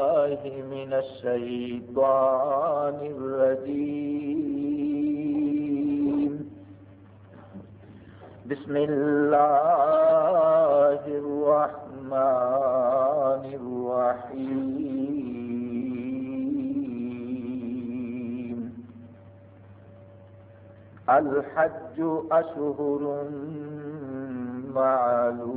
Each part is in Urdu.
الله من الشيطان الرجيم. بسم الله الرحمن الرحيم. الحج أشهر معلومات.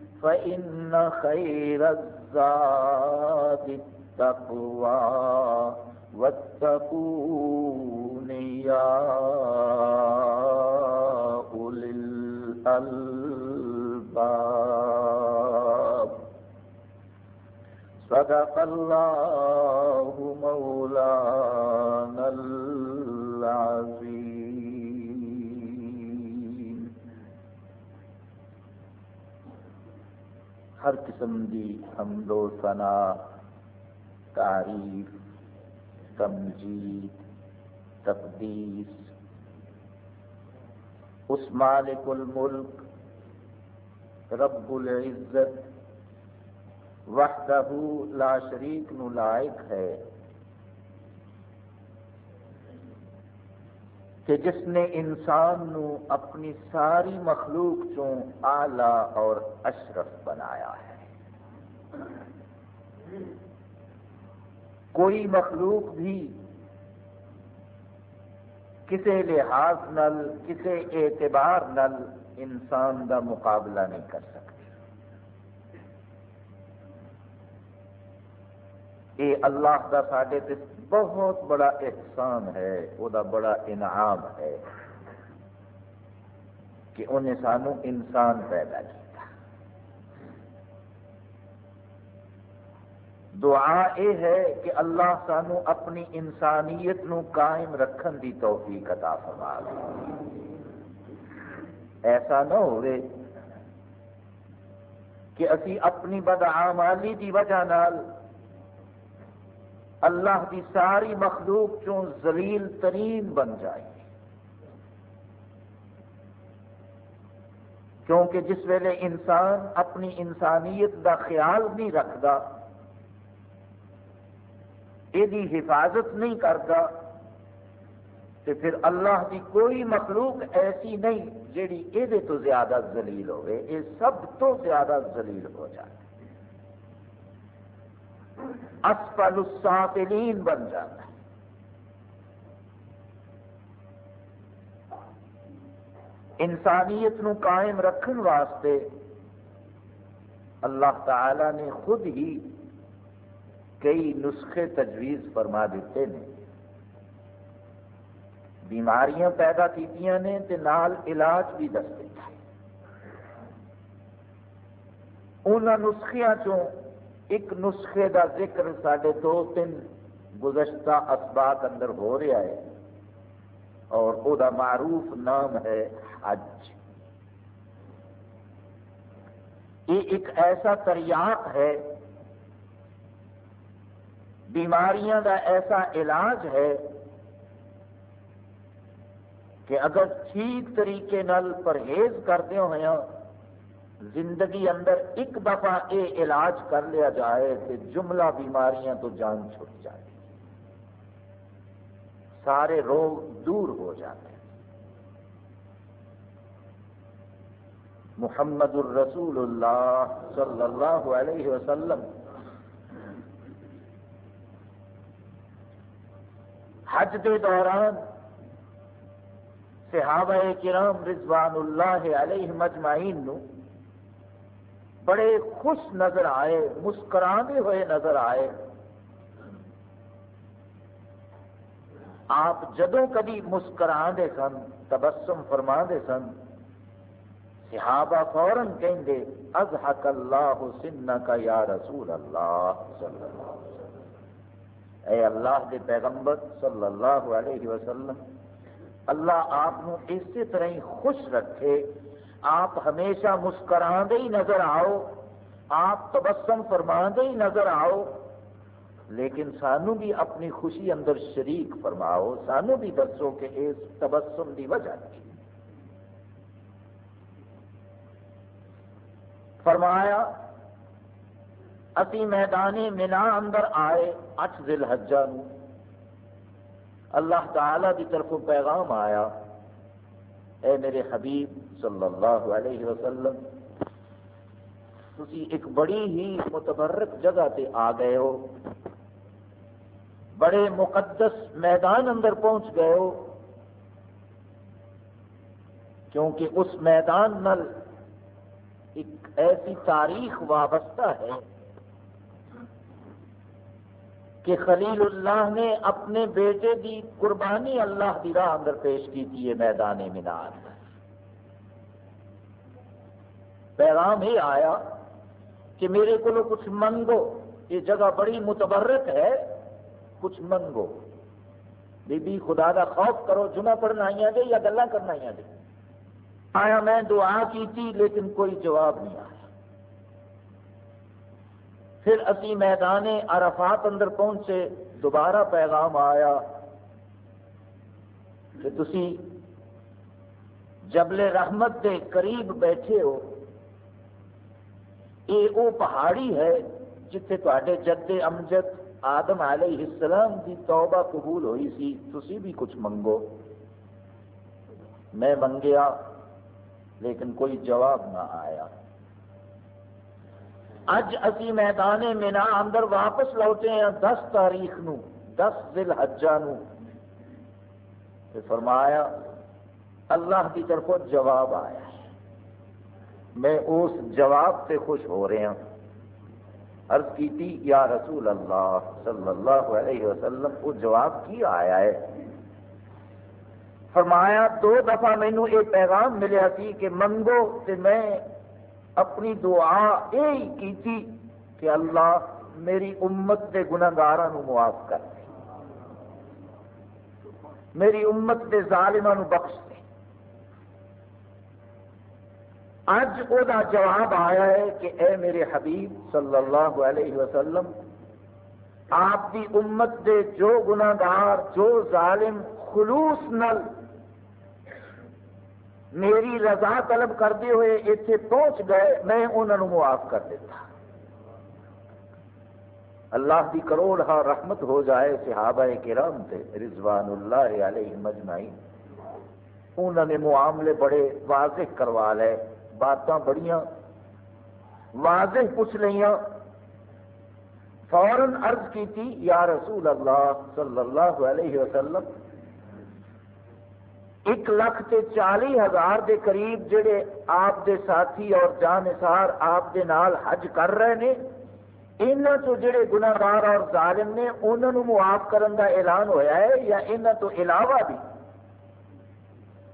فإن خير الزاد التقوى واتقون يا أولي الألباب صدق الله مولانا العظيم ہر قسم دی حمد و ثنا، تعریف، تمجید، تقدیس۔ اس مالک الملک، رب العزت، وحدہ لا شریک نو لائق ہے۔ کہ جس نے انسان نو اپنی ساری مخلوق چوں آلہ اور اشرف بنایا ہے۔ کوئی مخلوق بھی کسی لحاظ نل کسی اعتبار نل انسان دا مقابلہ نہیں کر سکتی۔ یہ اللہ کا سارے بہت بڑا احسان ہے وہ بڑا انعام ہے کہ انہیں سانو انسان پیدا کیا دعا یہ ہے کہ اللہ سانو اپنی انسانیت نو قائم رکھن دی توفیق عطا فرما دے۔ ایسا نہ ہوئے کہ اسی اپنی بدعامالی دی وجہ نال اللہ کی ساری مخلوق چوں زلیل ترین بن جائے۔ کیونکہ جس ویلے انسان اپنی انسانیت دا خیال نہیں رکھتا یہ حفاظت نہیں کرتا تو پھر اللہ کی کوئی مخلوق ایسی نہیں جیڑی یہ تو زیادہ زلیل ہوئے یہ سب تو زیادہ زلیل ہو جائے۔ اسفل السافلین بن جاتا ہے۔ انسانیت نو قائم رکھن واسطے اللہ تعالی نے خود ہی کئی نسخے تجویز فرما دیتے ہیں۔ بیماریاں پیدا کیتیاں نے تے نال علاج بھی دس دیتا ہے۔ انہوں نسخیاں چوں ایک نسخے دا ذکر سڈے دو تین گزشتہ اسباق اندر ہو رہا ہے اور وہ معروف نام ہے حج۔ یہ ایک ایسا تریاق ہے، بیماریاں دا ایسا علاج ہے کہ اگر ٹھیک طریقے نال پرہیز کردے ہوئے ہاں، زندگی اندر ایک دفعہ یہ علاج کر لیا جائے تو جملہ بیماریاں تو جان چھٹ جائے۔ سارے روگ دور ہو جاتے ہیں۔ محمد الرسول اللہ صلی اللہ علیہ وسلم۔ حج کے دوران صحابہ کرام رضوان اللہ علیہ مجمعین نو بڑے خوش نظر آئے، مسکرانے ہوئے نظر آئے۔ آپ جدوں کبھی مسکرا دے سن، تبسم فرما دے سن۔ صحابہ فوراً کہیں گے ازحق اللہ سن کا یا رسول اللہ صلی اللہ علیہ وسلم۔ اے اللہ کے پیغمبر صلی اللہ علیہ وسلم، اللہ آپ اسی طرح ہی خوش رکھے۔ آپ ہمیشہ مسکرا ہی نظر آؤ، آپ تبسم فرما ہی نظر آؤ۔ لیکن سانو بھی اپنی خوشی اندر شریک فرماؤ، سانو بھی دسو کہ اس تبسم کی وجہ کی۔ فرمایا، اسی میدان منا اندر آئے اٹھ دل حجا اللہ تعالی کی طرف پیغام آیا۔ اے میرے حبیب صلی اللہ علیہ وسلم تھی ایک بڑی ہی متبرک جگہ تے آ گئے ہو۔ بڑے مقدس میدان اندر پہنچ گئے ہو۔ کیونکہ اس میدان نل ایک ایسی تاریخ وابستہ ہے۔ کہ خلیل اللہ نے اپنے بیٹے کی قربانی اللہ کی راہ اندر پیش کی تھی میدان مینار۔ پیغام یہ آیا کہ میرے کو کچھ منگو، یہ جگہ بڑی متبرک ہے، کچھ منگو۔ بی بی خدا کا خوف کرو، جمعہ پڑھنا آئی جی یا گلا کرنا آئی جی۔ آیا میں دعا کی تھی لیکن کوئی جواب نہیں آیا۔ پھر اسی میدان عرفات اندر پہنچے، دوبارہ پیغام آیا کہ تسی جبل رحمت کے قریب بیٹھے ہو۔ یہ وہ پہاڑی ہے جتھے تے جد امجد آدم علیہ السلام کی توبہ قبول ہوئی سی، تسی بھی کچھ منگو۔ میں منگیا، لیکن کوئی جواب نہ آیا۔ اج اسی میدان مینا اندر واپس لوٹے ہیں دس تاریخ نو، دس دل حجا نو فرمایا، اللہ کی طرف جواب آیا۔ میں اس جواب سے خوش ہو رہا ہوں عرض کیتی یا رسول اللہ صلی اللہ علیہ وسلم، وہ جواب کی آیا ہے؟ فرمایا، دو دفعہ مینو یہ پیغام ملیا سی کہ منگو کہ میں اپنی دعا یہی کی تھی کہ اللہ میری امت کے گناگار معاف کر دے۔ میری امت کے ظالموں بخش دے۔ اج وہ جواب آیا ہے کہ اے میرے حبیب صلی اللہ علیہ وسلم، آپ کی امت دے جو گناگار جو ظالم خلوص نل میری رضا طلب کرتے ہوئے اتنے پہنچ گئے، میں انہوں معاف کر دیتا۔ اللہ کی کروڑ ہاں رحمت ہو جائے صحابہ کرام تے رضوان اللہ علیہ مجمعین۔ انہوں نے معاملے بڑے واضح کروا لے، باتاں بڑیاں واضح پوچھ لیا فوراً عرض کی تھی یا رسول اللہ صلی اللہ علیہ وسلم ایک لاکھ تے چالی ہزار دے قریب جڑے آپ دے ساتھی اور جانسار آپ دے نال حج کر رہے ہیں انہوں تو جڑے گناگار اور ظالم نے انہوں معاف کرن دا اعلان ہویا ہے یا انہوں تو علاوہ بھی؟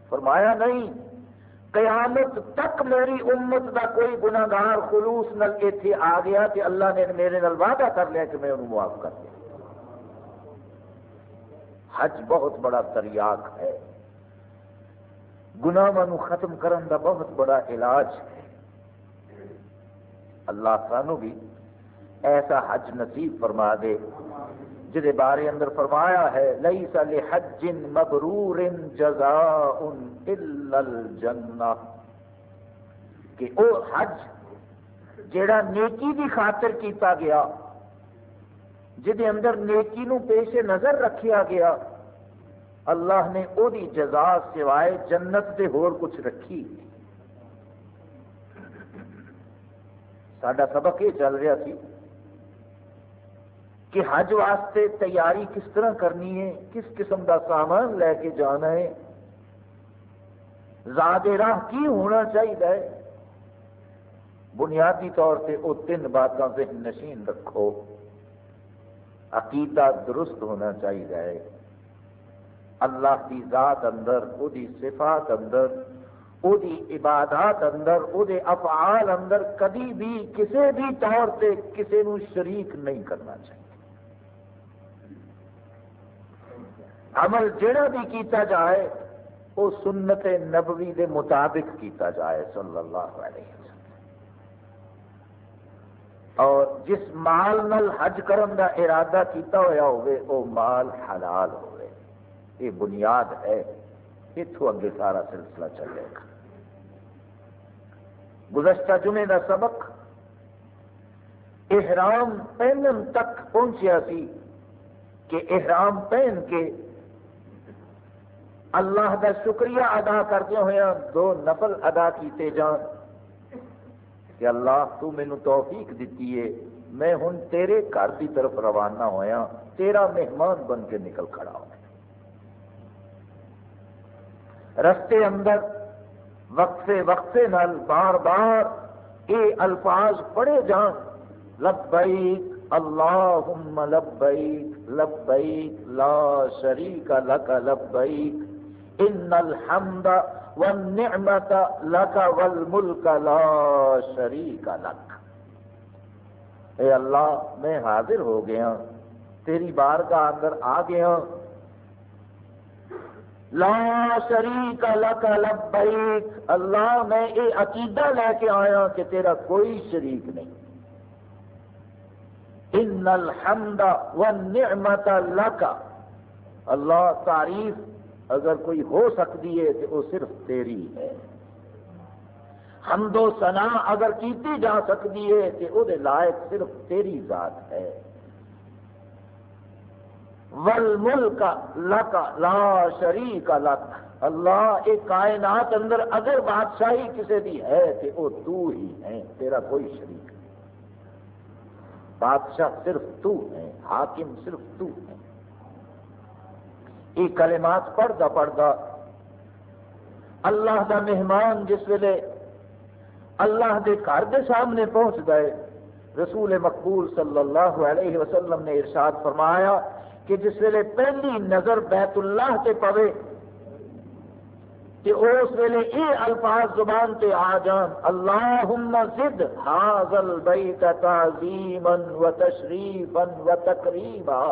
فرمایا نہیں۔ قیامت تک میری امت دا کوئی گناگار خلوص نل اتنے آ گیا کہ اللہ نے میرے نال وعدہ کر لیا کہ میں انہوں معاف کر دیا۔ حج بہت بڑا تریاق ہے۔ گناواں ختم کرن دا بہت بڑا علاج اللہ سانو بھی ایسا حج نصیب فرما دے جہد بارے اندر فرمایا ہے لئی سل حج مبرور جزا الجنہ کہ او حج جیڑا نیکی دی خاطر کیتا گیا جہد اندر نیکی نو پیش نظر رکھیا گیا اللہ نے وہ جزا سوائے جنت سے ہور کچھ رکھی۔ سڈا سبق یہ چل رہا سی کہ حج واسطے تیاری کس طرح کرنی ہے، کس قسم کا سامان لے کے جانا ہے۔ زاد راہ کی ہونا چاہیے بنیادی طور سے وہ تین باتوں سے نشین رکھو۔ عقیدہ درست ہونا چاہیے اللہ کی ذات اندر وہ صفات اندر، او دی عبادات اندر، او دے افعال اندر کدی بھی کسی بھی طور سے کسی نو شریک نہیں کرنا چاہیے۔ عمل جڑا بھی کیتا جائے وہ سنت نبوی دے مطابق کیتا جائے، صلی اللہ علیہ وسلم۔ اور جس مال نل حج کرن دا ارادہ کیتا ہوا ہوئے او مال حلال ہوئے یہ بنیاد ہے اتو اگے سارا سلسلہ چلے گا۔ گزشتہ جمعے کا سبق، احرام پہنن تک پہنچیا سی کہ احرام پہن کے اللہ کا شکریہ ادا کرتے ہوئے دو نفل ادا کیتے جان۔ کہ اللہ، تو مینو توفیق دیتی ہے، میں ہوں تیرے گھر کی طرف روانہ ہوا تیرا مہمان بن کے نکل کھڑا ہوں۔ رستے اندر، وقفے وقفے نال، بار بار یہ الفاظ پڑھے جان۔ لبیک، اللہم لبیک لبیک، لا شریک لک لبیک۔ ان الحمد والنعمت لک والملک لا شریک لک۔ اے اللہ، میں حاضر ہو گیا، تیری بارگاہ اندر آ گیا۔ لا شریک لک لبیک۔ اللہ میں یہ عقیدہ لے کے آیا کہ تیرا کوئی شریک نہیں۔ ان الحمد والنعمت لک۔ اللہ تعریف اگر کوئی ہو سکتی ہے تو وہ صرف تیری ہے۔ حمد و ثنا اگر کیتی جا سکتی ہے تو وہ لائق صرف تیری ذات ہے۔ والملک لک، لا شریک لک۔ اللہ، ایک کائنات اندر اگر بادشاہی کسی دی ہے تو وہ تو ہی ہے، تیرا کوئی شریک نہیں۔ بادشاہ صرف تو ہے، حاکم صرف تو ہے۔ یہ کلمات پڑھتا پڑھتا اللہ دا مہمان جس ویلے اللہ دے گھر دے سامنے پہنچ گئے، رسول مقبول صلی اللہ علیہ وسلم نے ارشاد فرمایا کہ جس ویلے پہلی نظر بیت اللہ سے پوے، کہ اس ویلے یہ الفاظ زبان سے آ جان۔ اللہ زد حاضل بیت تعظیما و تشریفا و تقریباً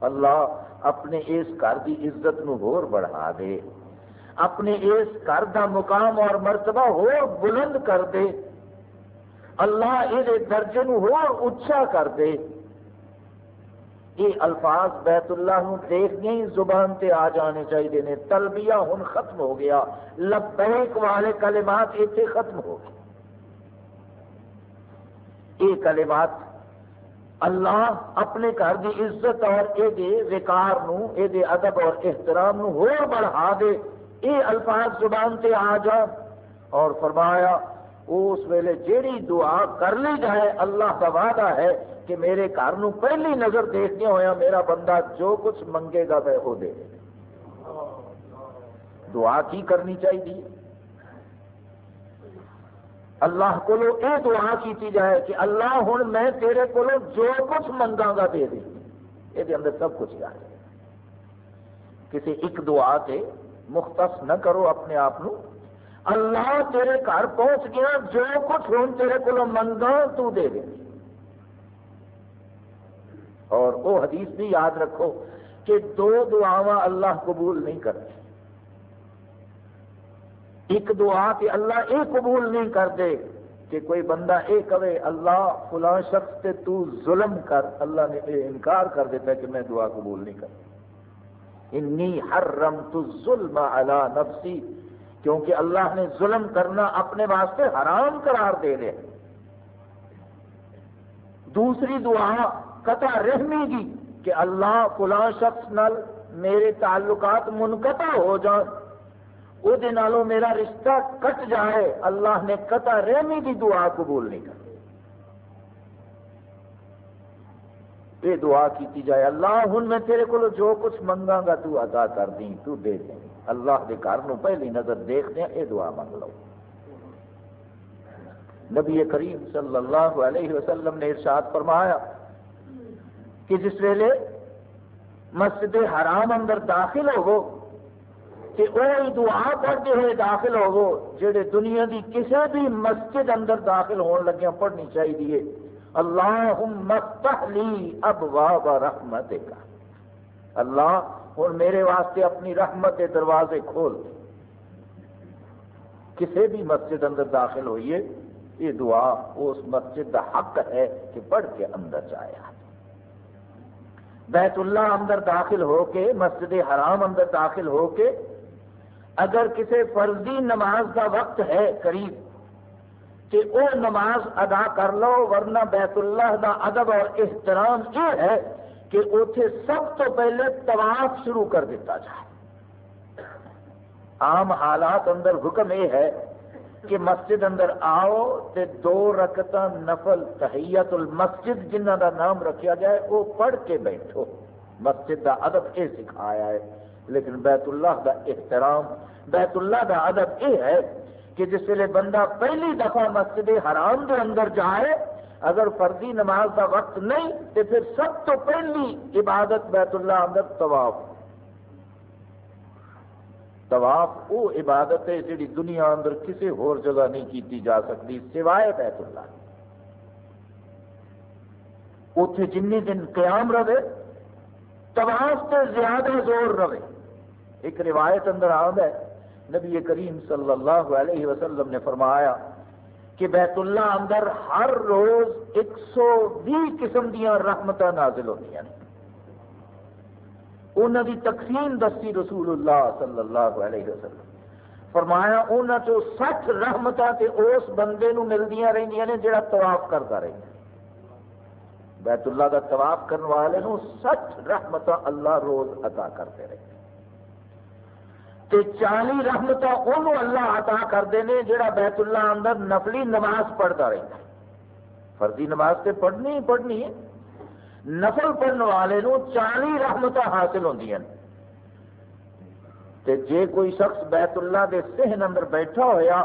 اللہ اپنے اس گھر کی عزت نو ہور بڑھا دے۔ اپنے اس گھر کا مقام اور مرتبہ ہور بلند کر دے۔ اللہ یہ درجے نو ہور اچھا کر دے۔ یہ الفاظ بیت اللہ نو دیکھنے ہی زبان تے آ جانے چاہیے نے۔ تلبیہ ہن ختم ہو گیا۔ لبیک والے کلمات اتنے ختم ہو گئے۔ یہ کلمات اللہ اپنے گھر کی عزت اور یہ وکار نو یہ ادب اور احترام نو ہو بڑھا دے۔ یہ الفاظ زبان تے آ جان اور فرمایا اس ویلے جیڑی دعا کر لی جائے، اللہ کا وعدہ ہے کہ میرے گھر پہلی نظر دیکھنے ہوا میرا بندہ جو کچھ منگے گا میں وہ دے دعا کی کرنی چاہیے؟ اللہ کو یہ دعا کی جائے کہ اللہ ہوں میں تیرے کو جو کچھ منگا گا دے دے۔ یہ اندر سب کچھ آ جائے کسی ایک دعا سے مختص نہ کرو اپنے آپ اللہ تیرے گھر پہنچ گیا، جو کچھ ہوں تیرے کو منگا، تو دے دے۔ اور وہ حدیث بھی یاد رکھو کہ دو دعاواں اللہ قبول نہیں کرتے۔ ایک دعا کہ اللہ یہ قبول نہیں کرتے کہ کوئی بندہ یہ کہے، اللہ فلاں شخص سے تو ظلم کر، اللہ نے یہ انکار کر دیتا ہے کہ میں دعا قبول نہیں کرتا۔ انی حرمت الظلم علی نفسی۔ کیونکہ اللہ نے ظلم کرنا اپنے واسطے حرام قرار دے دیا۔ دوسری دعا قطع رحمی کی کہ اللہ فلاں شخص نال میرے تعلقات منقطع ہو جان۔ وہ میرا رشتہ کٹ جائے۔ اللہ نے قطع رحمی کی دعا قبول نہیں کر یہ دعا کی جائے۔ اللہ ہوں میں تیرے کو جو کچھ منگا گا تو ادا کر دیں، تو دے دیں۔ اللہ کے گھر پہلی نظر دیکھ دیں یہ دعا منگ لو۔ نبی کریم صلی اللہ علیہ وسلم نے ارشاد فرمایا کہ جس ویلے مسجد حرام اندر داخل ہو کہ وہ دعا پڑھتے ہوئے داخل ہوو جڑے دنیا کی کسی بھی مسجد اندر داخل ہون لگے پڑھنی چاہیے۔ اللہ لی اب رحمت کا اللہ ہوں میرے واسطے اپنی رحمت کے دروازے کھول کسی بھی مسجد اندر داخل ہوئیے، یہ دعا اس مسجد کا حق ہے کہ پڑھ کے اندر جایا بیت اللہ اندر داخل ہو کے، مسجد حرام اندر داخل ہو کے، اگر کسی فرضی نماز کا وقت ہے قریب، کہ وہ نماز ادا کر لو، ورنہ بیت اللہ کا ادب اور احترام یہ ہے کہ اتنے سب تو پہلے طواف شروع کر دیتا جائے۔ عام حالات اندر حکم یہ ہے کہ مسجد اندر آؤ تے دو رکعت نفل تحیت المسجد جنہ دا نام رکھا جائے وہ پڑھ کے بیٹھو۔ مسجد دا ادب یہ سکھایا ہے، لیکن بیت اللہ دا احترام، بیت اللہ دا ادب یہ ہے کہ جس ویلے بندہ پہلی دفعہ مسجد حرام کے اندر جائے اگر فرضی نماز کا وقت نہیں تو پھر سب تو پہلی عبادت بیت اللہ اندر طواف. طواف وہ عبادت ہے جی دنیا اندر کسی ہور جگہ نہیں کی جا سکتی سوائے بیت اللہ اتنے جن دن قیام رہے، طواف سے زیادہ زور رہے. ایک روایت اندر آد ہے، نبی کریم صلی اللہ علیہ وسلم نے فرمایا کہ بیت اللہ اندر ہر روز ایک سو بھی قسم دیا رحمت نازل ہوتی ہیں انہوں کی تقسیم دسی رسول اللہ صلی اللہ علیہ وسلم۔ فرمایا انہوں چو سٹھ رحمت اس بندے نو ملدی رہی نے جڑا طواف کرتا رہتا بیت اللہ کا طواف کرنے والے نو سٹھ رحمت اللہ روز عطا کرتے رہے۔ تے چالی رحمت انہوں اللہ عطا کرتے ہیں جڑا بیت اللہ اندر نفلی نماز پڑھتا رہتا ہے۔ فرضی نماز تے پڑھنی ہی پڑھنی ہے۔ نفل پڑھنے والے نو چالی رحمت حاصل ہوں تے جے کوئی شخص بیت اللہ دے سہن اندر بیٹھا ہویا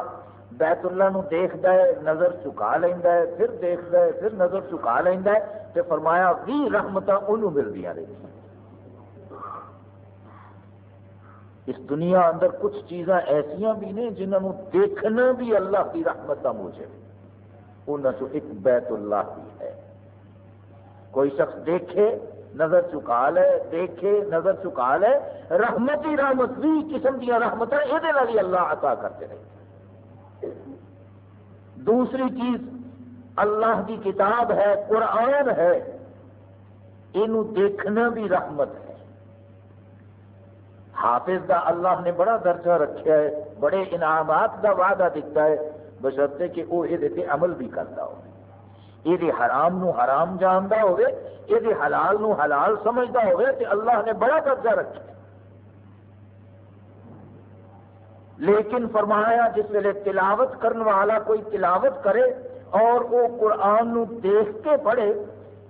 بیت اللہ نو دیکھتا ہے، نظر چکا لینا ہے، پھر دیکھتا ہے، پھر نظر چکا لینا ہے، تے فرمایا، بھی رحمت انہوں ملتی رہی اس دنیا اندر کچھ چیزاں ایسا بھی نے جنہوں دیکھنا بھی اللہ کی رحمت کا موجے انہوں ایک بیت اللہ بھی ہے۔ کوئی شخص دیکھے، نظر چکا لے، دیکھے، نظر چکا لے رحمت ہی رحمت بھی قسم دیا رحمت یہ اللہ عطا کرتے رہے۔ دوسری چیز، اللہ کی کتاب ہے، قرآن ہے۔ یہ دیکھنا بھی رحمت ہے۔ حافظ دا اللہ نے بڑا درجہ رکھا ہے، بڑے انعامات دا وعدہ دیتا ہے، بشرطے کہ وہ یہ عمل بھی کرتا ہو یہ حرام نو حرام جانتا ہوئے یہ حلال نو حلال سمجھتا ہوئے کہ اللہ نے بڑا درجہ رکھا ہے۔ لیکن فرمایا جس ویلے تلاوت کرنے والا کوئی تلاوت کرے اور وہ قرآن نو دیکھ کے پڑھے،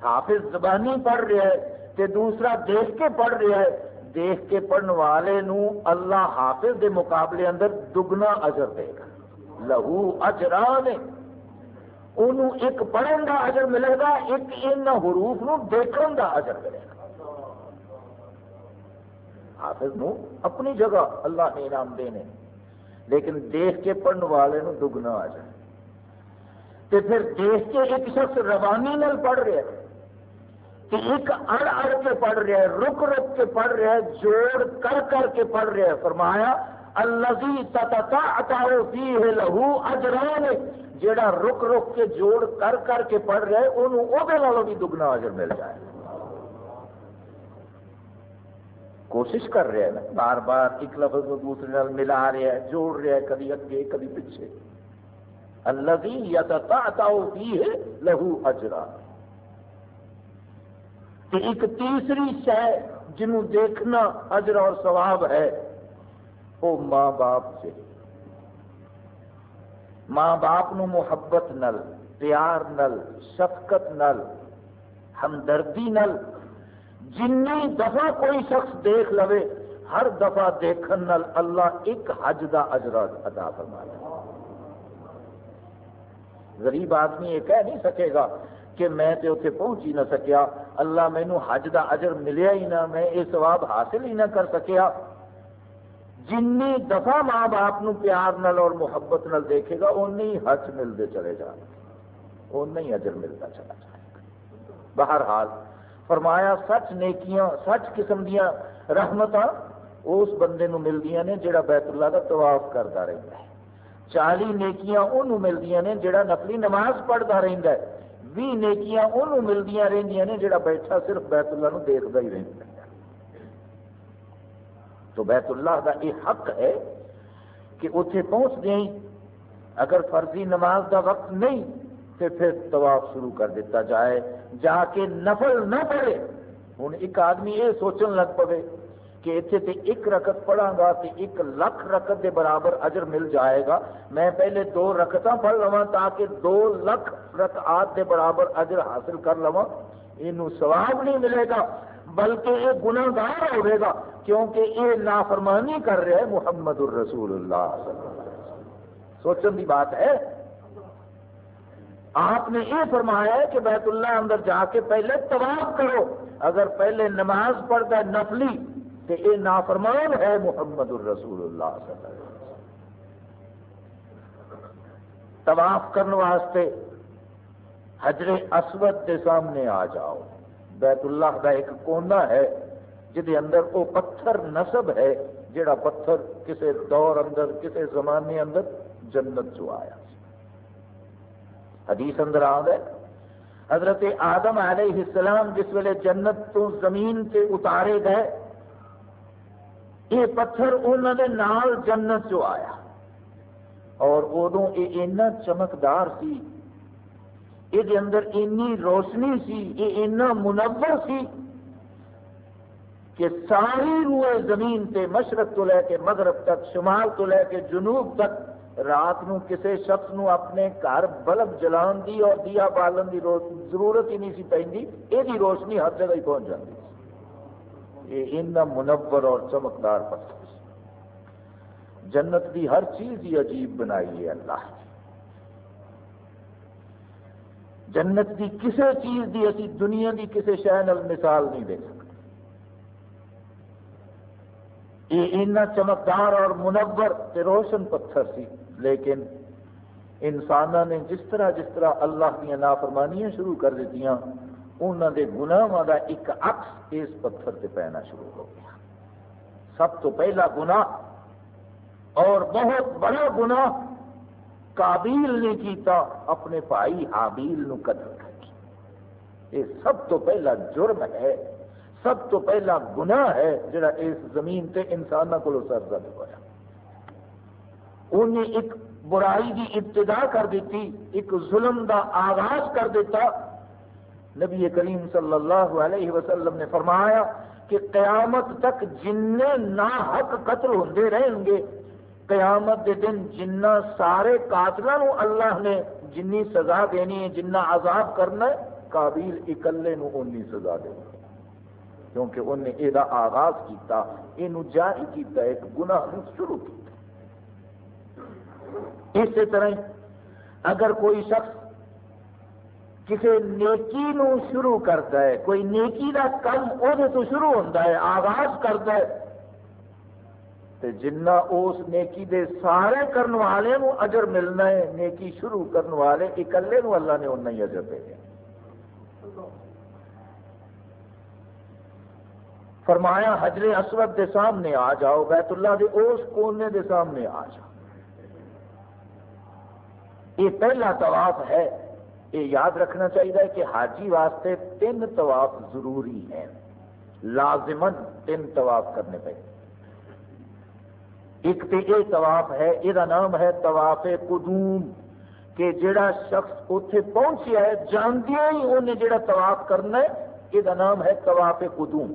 حافظ زبانی پڑھ رہا ہے کہ دوسرا دیکھ کے پڑھ رہا ہے دیکھ کے پڑھنے والے نو اللہ حافظ دے مقابلے اندر دگنا اجر دے گا۔ لہو اجران۔ انہوں ایک پڑھن دا اجر ملے گا، ایک ان حروف نو دیکھن دا اجر ملے گا۔ حافظ نو اپنی جگہ اللہ نے انعام دینے۔ لیکن دیکھ کے پڑھنے والے نو دگنا اجر۔ تے پھر دیکھ کے ایک شخص روانی نل پڑھ رہے ہیں کہ ایک اڑ اڑ کے پڑھ رہا ہے رک رک کے پڑھ رہا ہے جوڑ کر کر کے پڑھ رہا ہے فرمایا الزی تتا فی لہو اجران، جیڑا رک رک کے جوڑ کر کر کے پڑھ رہا ہے انہوں وہ بھی دگنا اجر مل جائے۔ کوشش کر رہے ہیں نا، بار بار ایک لفظ کو دوسرے نال ملا رہا ہے جوڑ رہا ہے کبھی اگے، کبھی پیچھے۔ اللہ یا تا فی ہے لہو اجران۔ ایک تیسری شہ جنہوں دیکھنا اجر اور ثواب ہے، وہ ماں باپ سے۔ ماں باپ نو محبت نل، پیار نل، شفقت نل، ہمدردی نل۔ جن دفعہ کوئی شخص دیکھ لوے، ہر دفعہ دیکھن نل اللہ ایک حج دا اجر ادا فرما غریب آدمی یہ کہہ نہیں سکے گا کہ میں تے اتنے پہنچ ہی نہ سکیا۔ اللہ مینو حج دا اجر ملیا ہی نہ، میں یہ سواب حاصل ہی نہ کر سکیا۔ جنی دفعہ ماں باپ نو پیار نل اور محبت نل دیکھے گا اُن ہی حج ملتے چلے جان اُن ہی اجر ملتا چلا جائے گا بہرحال فرمایا، سچ نیکیاں، سچ قسم دیا رحمت اس بندے نو ملدیاں نے جڑا بیت اللہ کا طواف کرتا رہتا ہے۔ چالی نیکیاں انہوں ملدیاں نے جڑا نفلی نماز پڑھتا رہتا ہے۔ بھی نیکیاں انہوں ملدیاں رہندیاں نے، جڑا بیٹھا صرف بیت اللہ نو دیکھتا ہی رہتا ہے۔ تو بیت اللہ کا یہ حق ہے کہ اتنے پہنچ دیں اگر فرضی نماز کا وقت نہیں تو پھر طواف شروع کر دیتا جائے۔ جا کے نفل نہ پڑے ہوں ایک آدمی یہ سوچن لگ پے کہ اتنے تے ایک رکت پڑھا گا تو ایک لکھ رکت دے برابر اجر مل جائے گا۔ میں پہلے دو رکت پڑھ لوا تاکہ دو لکھ رکعات دے برابر اجر حاصل کر لوا یہ سواب نہیں ملے گا، بلکہ یہ گناگار ہوئے گا، کیونکہ یہ نافرمانی کر رہے ہیں محمد الرسول اللہ صلی اللہ علیہ وسلم۔ سوچن کی بات ہے۔ آپ نے یہ فرمایا ہے کہ بیت اللہ اندر جا کے پہلے طواف کرو۔ اگر پہلے نماز پڑھتا ہے، نفلی تو یہ نافرمان ہے محمد الرسول اللہ صلی اللہ علیہ وسلم۔ طواف کرنے واسطے حجر اسود کے سامنے آ جاؤ۔ بیت اللہ کا ایک کونا ہے جہد اندر وہ پتھر نصب ہے جڑا پتھر کسی دور اندر کسی زمانے اندر جنت جو آیا۔ حدیث اندر آ گئے حضرت آدم علیہ السلام جس ویلے جنت تو زمین سے اتارے گئے یہ پتھر انہوں نے نال جنت جو آیا۔ اور ادو یہ اینا چمکدار سی، یہ اندر اینی روشنی سی، یہ اینا منور سی کہ ساری روئے زمین تے مشرق تو لے کے مغرب تک، شمال تو لے کے جنوب تک رات نو کسے شخص نو اپنے گھر بلب جلان دی اور دیا بالن دی ضرورت ہی نہیں سی پہنتی یہ روشنی ہر جگہ ہی پہنچ جاتی یہ منور اور چمکدار پتھر جنت کی ہر چیز ہی عجیب بنائی ہے اللہ۔ جنت کی کسی چیز کی اسی دنیا کی کسی شہر مثال نہیں دے سکتے۔ یہ چمکدار اور منور روشن پتھر سی، لیکن انسانوں نے جس طرح جس طرح اللہ دیا نافرمانیاں شروع کر دیتی انہوں کے گناواں کا ایک عکس اس پتھر سے پینا شروع ہو گیا۔ سب تو پہلا گناہ اور بہت بڑا گناہ کابیل نے کیتا، اپنے بھائی حابیل نو قتل کر کے۔ یہ سب تو پہلا جرم ہے، سب تو پہلا گناہ ہے جڑا اس زمین تے انسانوں کو سرزد ہوا انہیں ایک برائی کی ابتدا کر دیتی، ایک ظلم دا آغاز کر دیتا نبی کریم صلی اللہ علیہ وسلم نے فرمایا کہ قیامت تک جن نا حق قتل ہوتے رہیں گے، قیامت کے دن جنہ سارے قاتلوں اللہ نے جنی سزا دینی ہے، جنہ عذاب کرنا ہے، قابیل اکلے نو اونی سزا دینی کیونکہ انہیں یہ آغاز کیتا یہ جاری کیتا، ایک گناہ شروع کیا اسی طرح اگر کوئی شخص کسی نیکی نو شروع کرتا ہے، کوئی نیکی کا کم، وہ تو شروع ہوتا ہے، آغاز کرتا ہے۔ تو جنہ اس نیکی دے سارے کرن والے نو اجر ملنا ہے، نیکی شروع کرن والے، اکلے نو اللہ نے اُنہ ہی اجر دے دیا۔ فرمایا، حجر اسود دے سامنے آ جاؤ، بیت اللہ دے اس کونے دے سامنے آ جاؤ۔ یہ پہلا طواف ہے۔ یہ یاد رکھنا چاہیے کہ حاجی واسطے تین طواف ضروری ہیں۔ لازمن تین طواف کرنے پہ ایک تو یہ طواف ہے یہ نام ہے طواف قدوم، کہ جڑا شخص اتنے پہنچیا ہے، جاندیا ہی انہیں جڑا طواف کرنا ہے یہ نام ہے طواف قدوم۔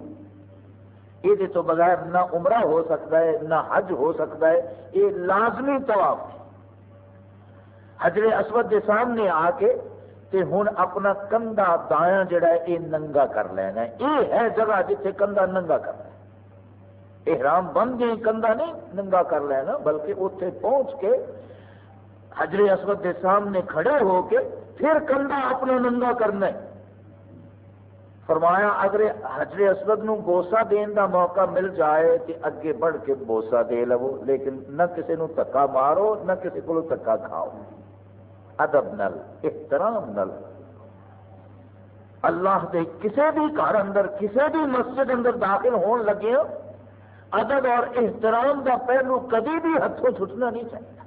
یہ تو بغیر نہ عمرہ ہو سکتا ہے، نہ حج ہو سکتا ہے، یہ لازمی طواف ہے۔ حجر اسود کے سامنے آ کے تے ہوں اپنا کندھا دایا جڑا ہے یہ ننگا کر لینا ہے۔ یہ ہے جگہ جتنے کندھا ننگا کرنا ہے۔ احرام بن گئی، کندھا نہیں ننگا کر لینا، بلکہ اتنے پہنچ کے حجر اسود کے سامنے کھڑے ہو کے پھر کندھا اپنا ننگا کرنا ہے۔ فرمایا، اگر حجر اسود نو بوسا دین دا موقع مل جائے تو اگے بڑھ کے بوسا دے لو، لیکن نہ کسی نو تکا مارو، نہ کسی کو تکا کھاؤ۔ ادب نل، احترام نل۔ اللہ دے کسی بھی گھر اندر کسی بھی مسجد اندر داخل ہون لگے، ادب اور احترام دا پہلو کبھی بھی ہاتھوں چھٹنا نہیں چاہیے۔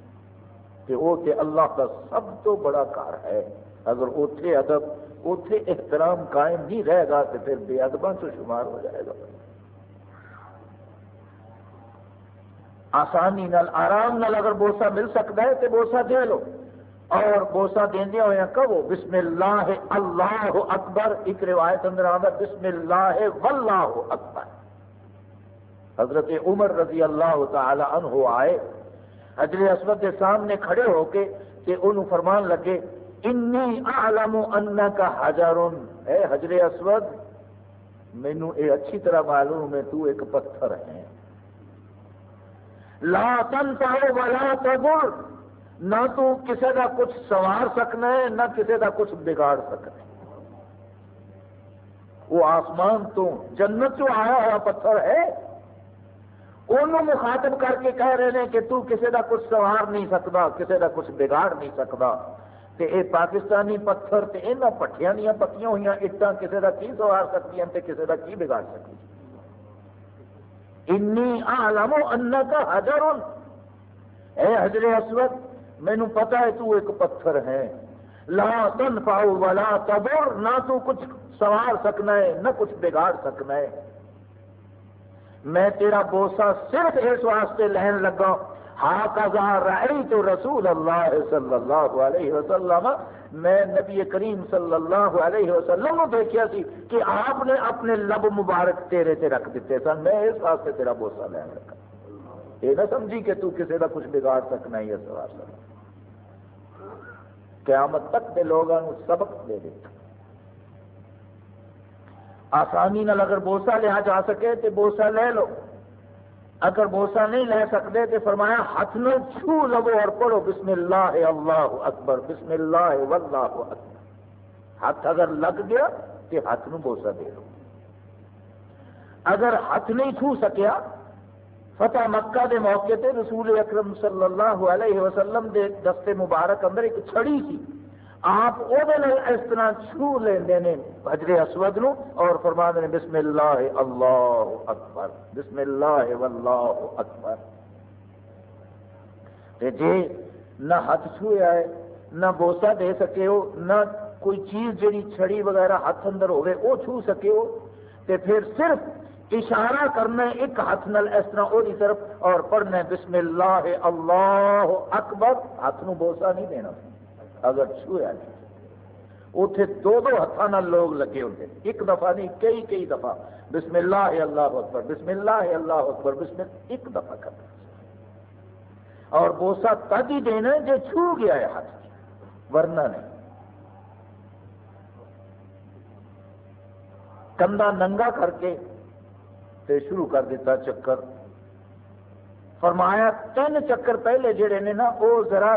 کہ وہ تے اللہ کا سب تو بڑا گھر ہے۔ اگر اوتھے ادب، اوتھے احترام قائم نہیں رہے گا تو پھر بے ادبا تو شمار ہو جائے گا۔ آسانی نال آرام نال اگر بوسا مل سکتا ہے تو بوسا دے لو۔ اور بوسا دیا ہوا کہو بسم اللہ اللہ اکبر۔ ایک روایت اندر آتا بسم اللہ واللہ اکبر۔ حضرت عمر رضی اللہ تعالی عنہ آئے حجر اسود کے سامنے کھڑے ہو کے کہ انہوں فرمان لگے، انی اعلم انکا حجرن اے حجر اسود مینو یہ اچھی طرح معلوم ہے، تو ایک پتھر ہے۔ لا تنفع ولا تضر۔ نہ تو کسی کا کچھ سوار سکنا ہے، نہ کسی کا کچھ بگاڑ سکنا ہے۔ وہ آسمان تو جنت جو آیا ہوا پتھر ہے۔ انہوں مخاطب کر کے کہہ رہے ہیں کہ تو کسی کا کچھ سوار نہیں سکتا کسی کا کچھ بگاڑ نہیں سکتا کہ یہ پاکستانی پتھر تے یہاں پٹھیاں دیا پکیاں ہوئی اٹان کسی کا کی سوار سکتی ہیں کسی کا کی بگاڑ سکتی انی آلم ان کا حجر اے حجر اسود مینو پتا ہے تو ایک پتھر ہے۔ لا تن پاؤ والا تبر نہ تو کچھ سوار سکنا ہے، نہ کچھ بگاڑ سکنا ہے۔ میں تیرا بوسا صرف اس واسطے لہن لگا ہاں رائی تو رسول اللہ صلی اللہ علیہ وسلم، میں نبی کریم صلی اللہ علیہ وسلم دیکھا سی کہ آپ نے اپنے لب مبارک تیرے سے رکھ دیتے سن، میں اس واسطے تیرا بوسا لہن لگا یہ نہ سمجھی کہ تو کسی کا کچھ بگاڑ سکنا ہی اس واسطے قیامت تک کے لوگوں سبق دے دیتا آسانی نال اگر بوسا لیا جا سکے تو بوسا لے لو۔ اگر بوسا نہیں لے سکتے تو فرمایا ہاتھ میں چھو لو اور پڑھو بسم اللہ اللہ اکبر، بسم اللہ واللہ اکبر۔ ہاتھ اگر لگ گیا تو ہاتھ نو بوسا دے لو اگر ہاتھ نہیں چھو سکیا فتح مکہ دے موقع تے رسول اکرم صلی اللہ علیہ وسلم دے دستے مبارک اندر ایک چھڑی سی۔ آپ اس طرح چھو لیندے نے حجر اسود نو اور فرما دے بسم اللہ اللہ اکبر بسم اللہ واللہ اکبر۔ تے جے نہ ہاتھ چھویا ہے نہ بوسا دے سکے ہو، نہ کوئی چیز جڑی چھڑی وغیرہ ہاتھ اندر ہوئے وہ چھو سکے ہو۔ تے پھر صرف اشارہ کرنا ایک ہاتھ نل اس طرح وہ طرف اور پڑھنا بسم اللہ اللہ اکبر، ہاتھ نو بوسا نہیں دینا۔ اگر چھویا نہیں اتنے دو دو ہاتھوں لوگ لگے ہوتے ایک دفعہ نہیں، کئی کئی دفعہ۔ بسم اللہ اللہ اکبر بسم اللہ اللہ اکبر، بسم ایک دفعہ کرنا۔ اور بوسا تد ہی دینا جو چھو گیا ہے ہاتھ۔ ورنہ نہیں۔ کندھا ننگا کر کے تے شروع کر دیتا چکر۔ فرمایا، تین چکر پہلے جڑے نے نا وہ ذرا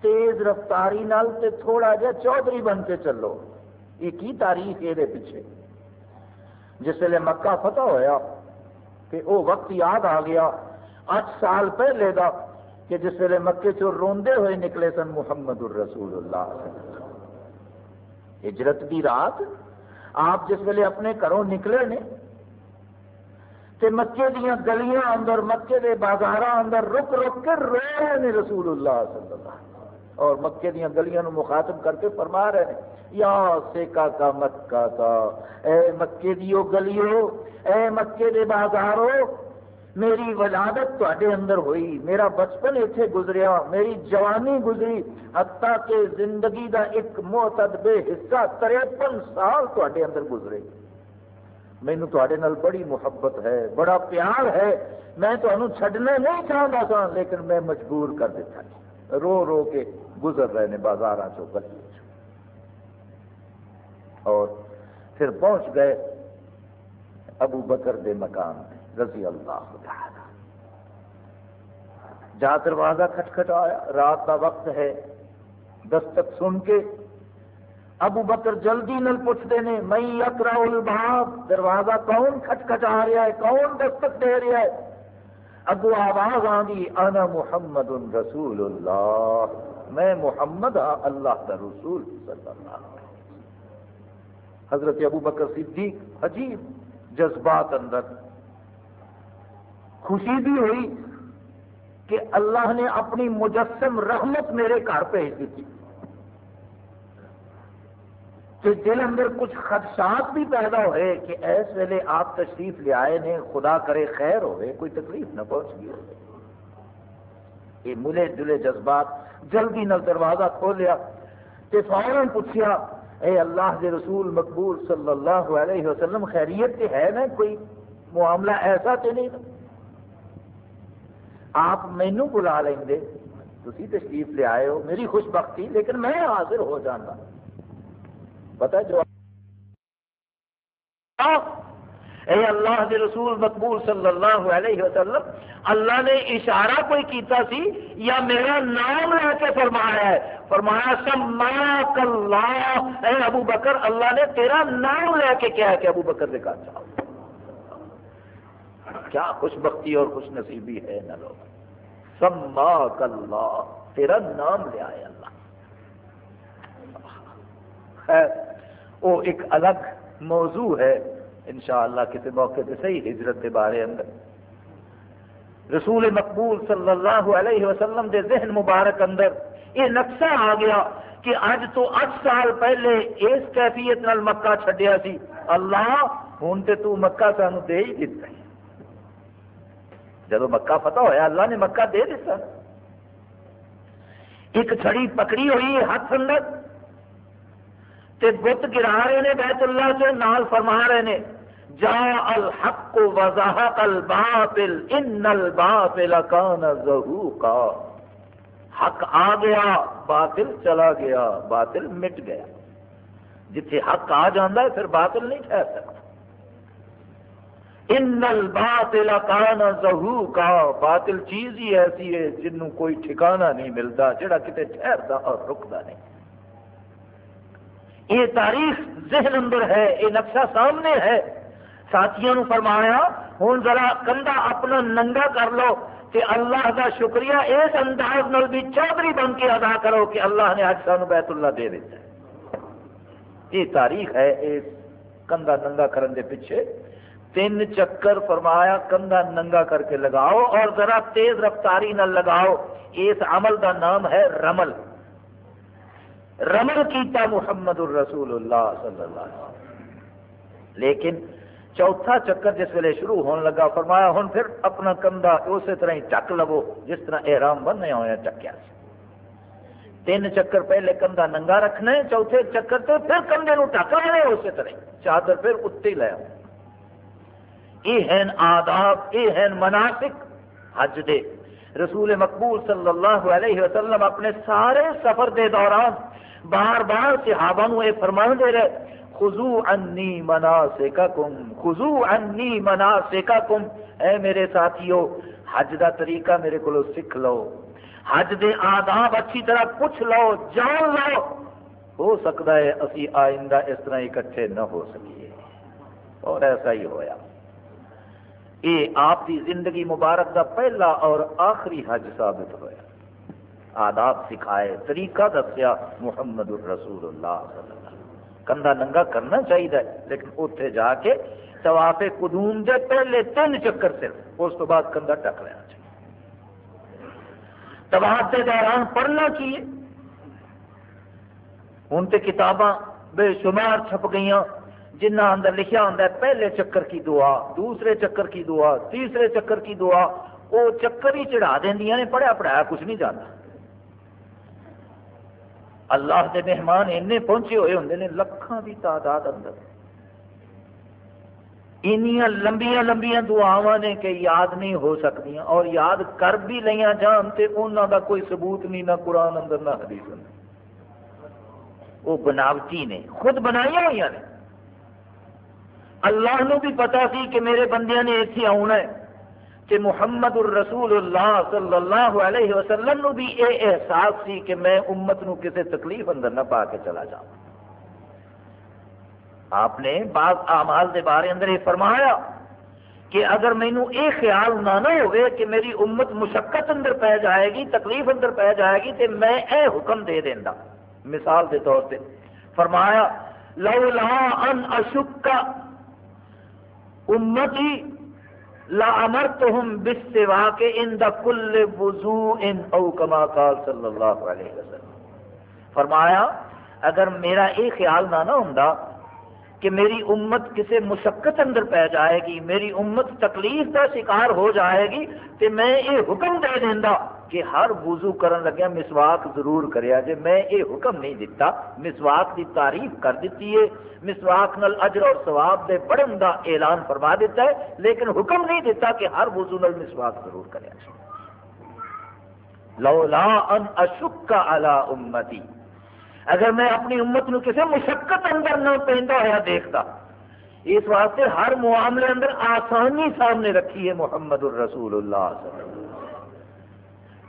تیز رفتاری نال تے تھوڑا جا چودھری بن کے چلو۔ یہ کی تاریخ یہ پیچھے؟ جس ویلے مکہ فتح ہویا کہ وہ وقت یاد آ گیا، اٹھ سال پہلے دا کہ جس ویلے مکے چو روندے ہوئے نکلے سن محمد الرسول اللہ۔ ہجرت دی رات آپ جس ویلے اپنے گھروں نکلے نے تے مکے دیا گلیاں اندر، مکے دے بازار اندر رک رک کے روئے نے رسول اللہ صلی اللہ علیہ اور مکے دیا گلیاں مخاطب کر کے فرما رہے ہیں، یا سیکا کا مکہ کا اے مکے دیو گلیو، اے مکے دے بازارو، میری ولادت تے اندر ہوئی، میرا بچپن اتنے گزریا، میری جوانی گزری، حتیٰ کہ زندگی دا ایک معتد بے حصہ تریپن سال تے اندر گزرے۔ مینو تے بڑی محبت ہے، بڑا پیار ہے۔ میں تمہیں چڈنا نہیں چاہتا سا، لیکن میں مجبور کر دیتا رو رو کے گزر رہے ہیں بازار چو گلی اور پھر پہنچ گئے ابو بکر دے مکان رضی اللہ تعالی۔ جا دروازہ کھٹکھٹ آیا رات کا وقت ہے۔ دستک سن کے ابو بکر جلدی نل پوچھتے ہیں، میں یکرا الباب دروازہ کون کھٹکھٹا رہا ہے، کون دستک دے رہا ہے؟ اگو آواز آگی انا محمد رسول اللہ میں محمد ہاں اللہ کا رسول صلی اللہ علیہ وسلم۔ حضرت ابو بکر صدیق، عجیب جذبات اندر۔ خوشی بھی ہوئی کہ اللہ نے اپنی مجسم رحمت میرے گھر بھیج دی کہ دل اندر کچھ خدشات بھی پیدا ہوئے کہ اس ویلے آپ تشریف لے آئے نے، خدا کرے خیر ہوئے، کوئی تکلیف نہ پہنچ گئی ہوئے۔ یہ ملے جلے جذبات، جلدی نہ دروازہ کھولیا کہ فوراً پوچھیا، اے اللہ کے رسول مقبول صلی اللہ علیہ وسلم، خیریت کے ہے نا کوئی معاملہ ایسا تو نہیں؟ آپ مینو بلا لیں گے تھی تشریف لے آئے ہو، میری خوش بختی لیکن میں حاضر ہو جانا۔ پتا جو اے اللہ کے رسول مقبول صلی اللہ علیہ وسلم، اللہ نے اشارہ کوئی کیتا سی یا میرا نام لے کے فرمایا ہے؟ فرمایا، سماک اللہ۔ اے ابو بکر، اللہ نے تیرا نام لے کے کیا ہے کہ ابو بکر نے کہا چاہو کیا خوش بختی اور خوش نصیبی ہے نہ لوگ؟ سماک اللہ۔ تیرا نام لیا ہے اللہ۔ خیر وہ ایک الگ موضوع ہے، انشاءاللہ کسی موقع پہ صحیح ہجرت کے بارے اندر۔ رسول مقبول صلی اللہ علیہ وسلم دے ذہن مبارک اندر یہ نقشہ آ گیا کہ اج تو اٹھ سال پہلے اس کیفیت نال مکہ چھڈیا سی۔ اللہ ہوں تے تو مکہ سانو دے ہی دیتا ہے۔ جب مکہ فتح ہوا اللہ نے مکہ دے دیتا ایک چھڑی پکڑی ہوئی ہاتھ اندر۔ تے بت گرا رہے نے بیت اللہ سے نال فرما رہے نے جا الحق وضاحت الباطل، ان الباطل کان زہوقا۔ حق آ گیا، باطل چلا گیا، باطل مٹ گیا۔ جتھے حق آ جاندہ ہے، پھر باطل نہیں ٹھہر سکتا۔ ان الباطل کان زہوقا، باطل چیز ہی ایسی ہے جنوں کوئی ٹھکانہ نہیں ملتا، جڑا کتے ٹھہرتا اور رکتا نہیں۔ یہ تاریخ ذہن اندر ہے، یہ نقشہ سامنے ہے۔ ساتھیوں نے فرمایا ہوں ذرا کندھا اپنا ننگا کر لو کہ اللہ کا شکریہ اس انداز نال بھی چودھری بن کے ادا کرو کہ اللہ نے آج سانو بیت اللہ دے دیتا ہے۔ یہ تاریخ ہے اس کندھا ننگا کرن دے پیچھے۔ تین چکر فرمایا، کندھا ننگا کر کے لگاؤ اور ذرا تیز رفتاری نہ لگاؤ۔ اس عمل کا نام ہے رمل۔ رمل کیتا محمد الرسول اللہ صلی اللہ علیہ وسلم۔ لیکن چوتھا چکر جس ویلے شروع ہونے لگا، فرمایا ہوں پھر اپنا کندھا اسی طرح ہی چک لو جس طرح احرام بننے ہوا چکیا تین چکر پہلے کندھا ننگا رکھنا ہے چوتھے چکر تو پھر کندھے نو ٹک لینا اسی طرح چادر پھر اتنے لے یہ ہیں آداب، یہ ہیں مناسک حج دے۔ رسول مقبول صلی اللہ علیہ وسلم اپنے سارے سفر دے دوران بار بار صحابہ نو یہ فرما دے رہے خزو انی منا سیکا کم خزو انی منا سیکا کم اے میرے ساتھیو، حج دا طریقہ میرے کو سکھ لو، حج دے آداب اچھی طرح پوچھ لو، جان لو، ہو سکتا ہے اسی آئندہ اس طرح اکٹھے نہ ہو سکیے۔ اور ایسا ہی ہویا۔ یہ آپ کی زندگی مبارک دا پہلا اور آخری حج ثابت ہوا آداب سکھائے، طریقہ دسیا محمد الرسول اللہ صلی اللہ علیہ وسلم۔ کندھا ننگا کرنا چاہیے، لیکن اتنے جا کے طواف قدوم دے پہلے تین چکر صرف، اس تو بعد کندھا ٹک لینا چاہیے۔ طواف کے دوران پڑھنا چاہیے ہوں تو کتاباں بے شمار چھپ گئی جنہ اندر لکھا ہوں پہلے چکر کی دعا، دوسرے چکر کی دعا، تیسرے چکر کی دعا وہ چکر ہی چڑھا دیا نے پڑھیا پڑھایا کچھ نہیں جانا اللہ کے مہمان اینے پہنچے ہوئے ہوں نے لکھان کی تعداد اندر۔ اینیاں لمبیاں لمبیاں دعاواں نے کہ یاد نہیں ہو سکتی اور یاد کر بھی لیا جان تے انہوں کا کوئی ثبوت نہیں، نہ قرآن اندر نہ حدیث اندر۔ وہ بناوٹی نے، خود بنائی ہوئی نے۔ اللہ نو بھی پتا سی کہ میرے بندیاں نے اتنے آنا ہے۔ کہ محمد الرسول اللہ صلی اللہ علیہ وسلم نو بھی یہ احساس سی کہ میں امت نو کسی تکلیف اندر نہ پا کے چلا جا آپ نے بعض اعمال کے بارے اندر یہ فرمایا کہ اگر مینو یہ خیال نہ نہ ہوئے کہ میری امت مشقت اندر پی جائے گی، تکلیف اندر پی جائے گی تو میں اے حکم دے دینا مثال کے طور پہ فرمایا لو لا ان اشکا امتی لا امر تو ہم بس سوا کے ان دا کل وضوء او کما کال صلی اللہ علیہ وسلم۔ فرمایا، اگر میرا یہ خیال نہ نہ ہوں کہ میری امت کسی مشقت اندر پی جائے گی، میری امت تکلیف کا شکار ہو جائے گی تو میں یہ حکم دے دینا کہ ہر وضو کرن لگیا، مسواک ضرور کریا جے میں یہ حکم نہیں دیتا مسواک دی تعریف کر دیتی ہے۔ مسواک نل اجر اور ثواب دے پڑھن دا اعلان فرما دیتا ہے، لیکن حکم نہیں دیتا کہ ہر وضو نل مسواک ضرور کریا لولا ان اشک علی امتی۔ اگر میں اپنی امت نو کسی مشقت اندر نہ پہنتا ہوا دیکھتا، اس واسطے ہر معاملے اندر آسانی سامنے رکھی ہے محمد الرسول اللہ صلی اللہ علیہ وسلم۔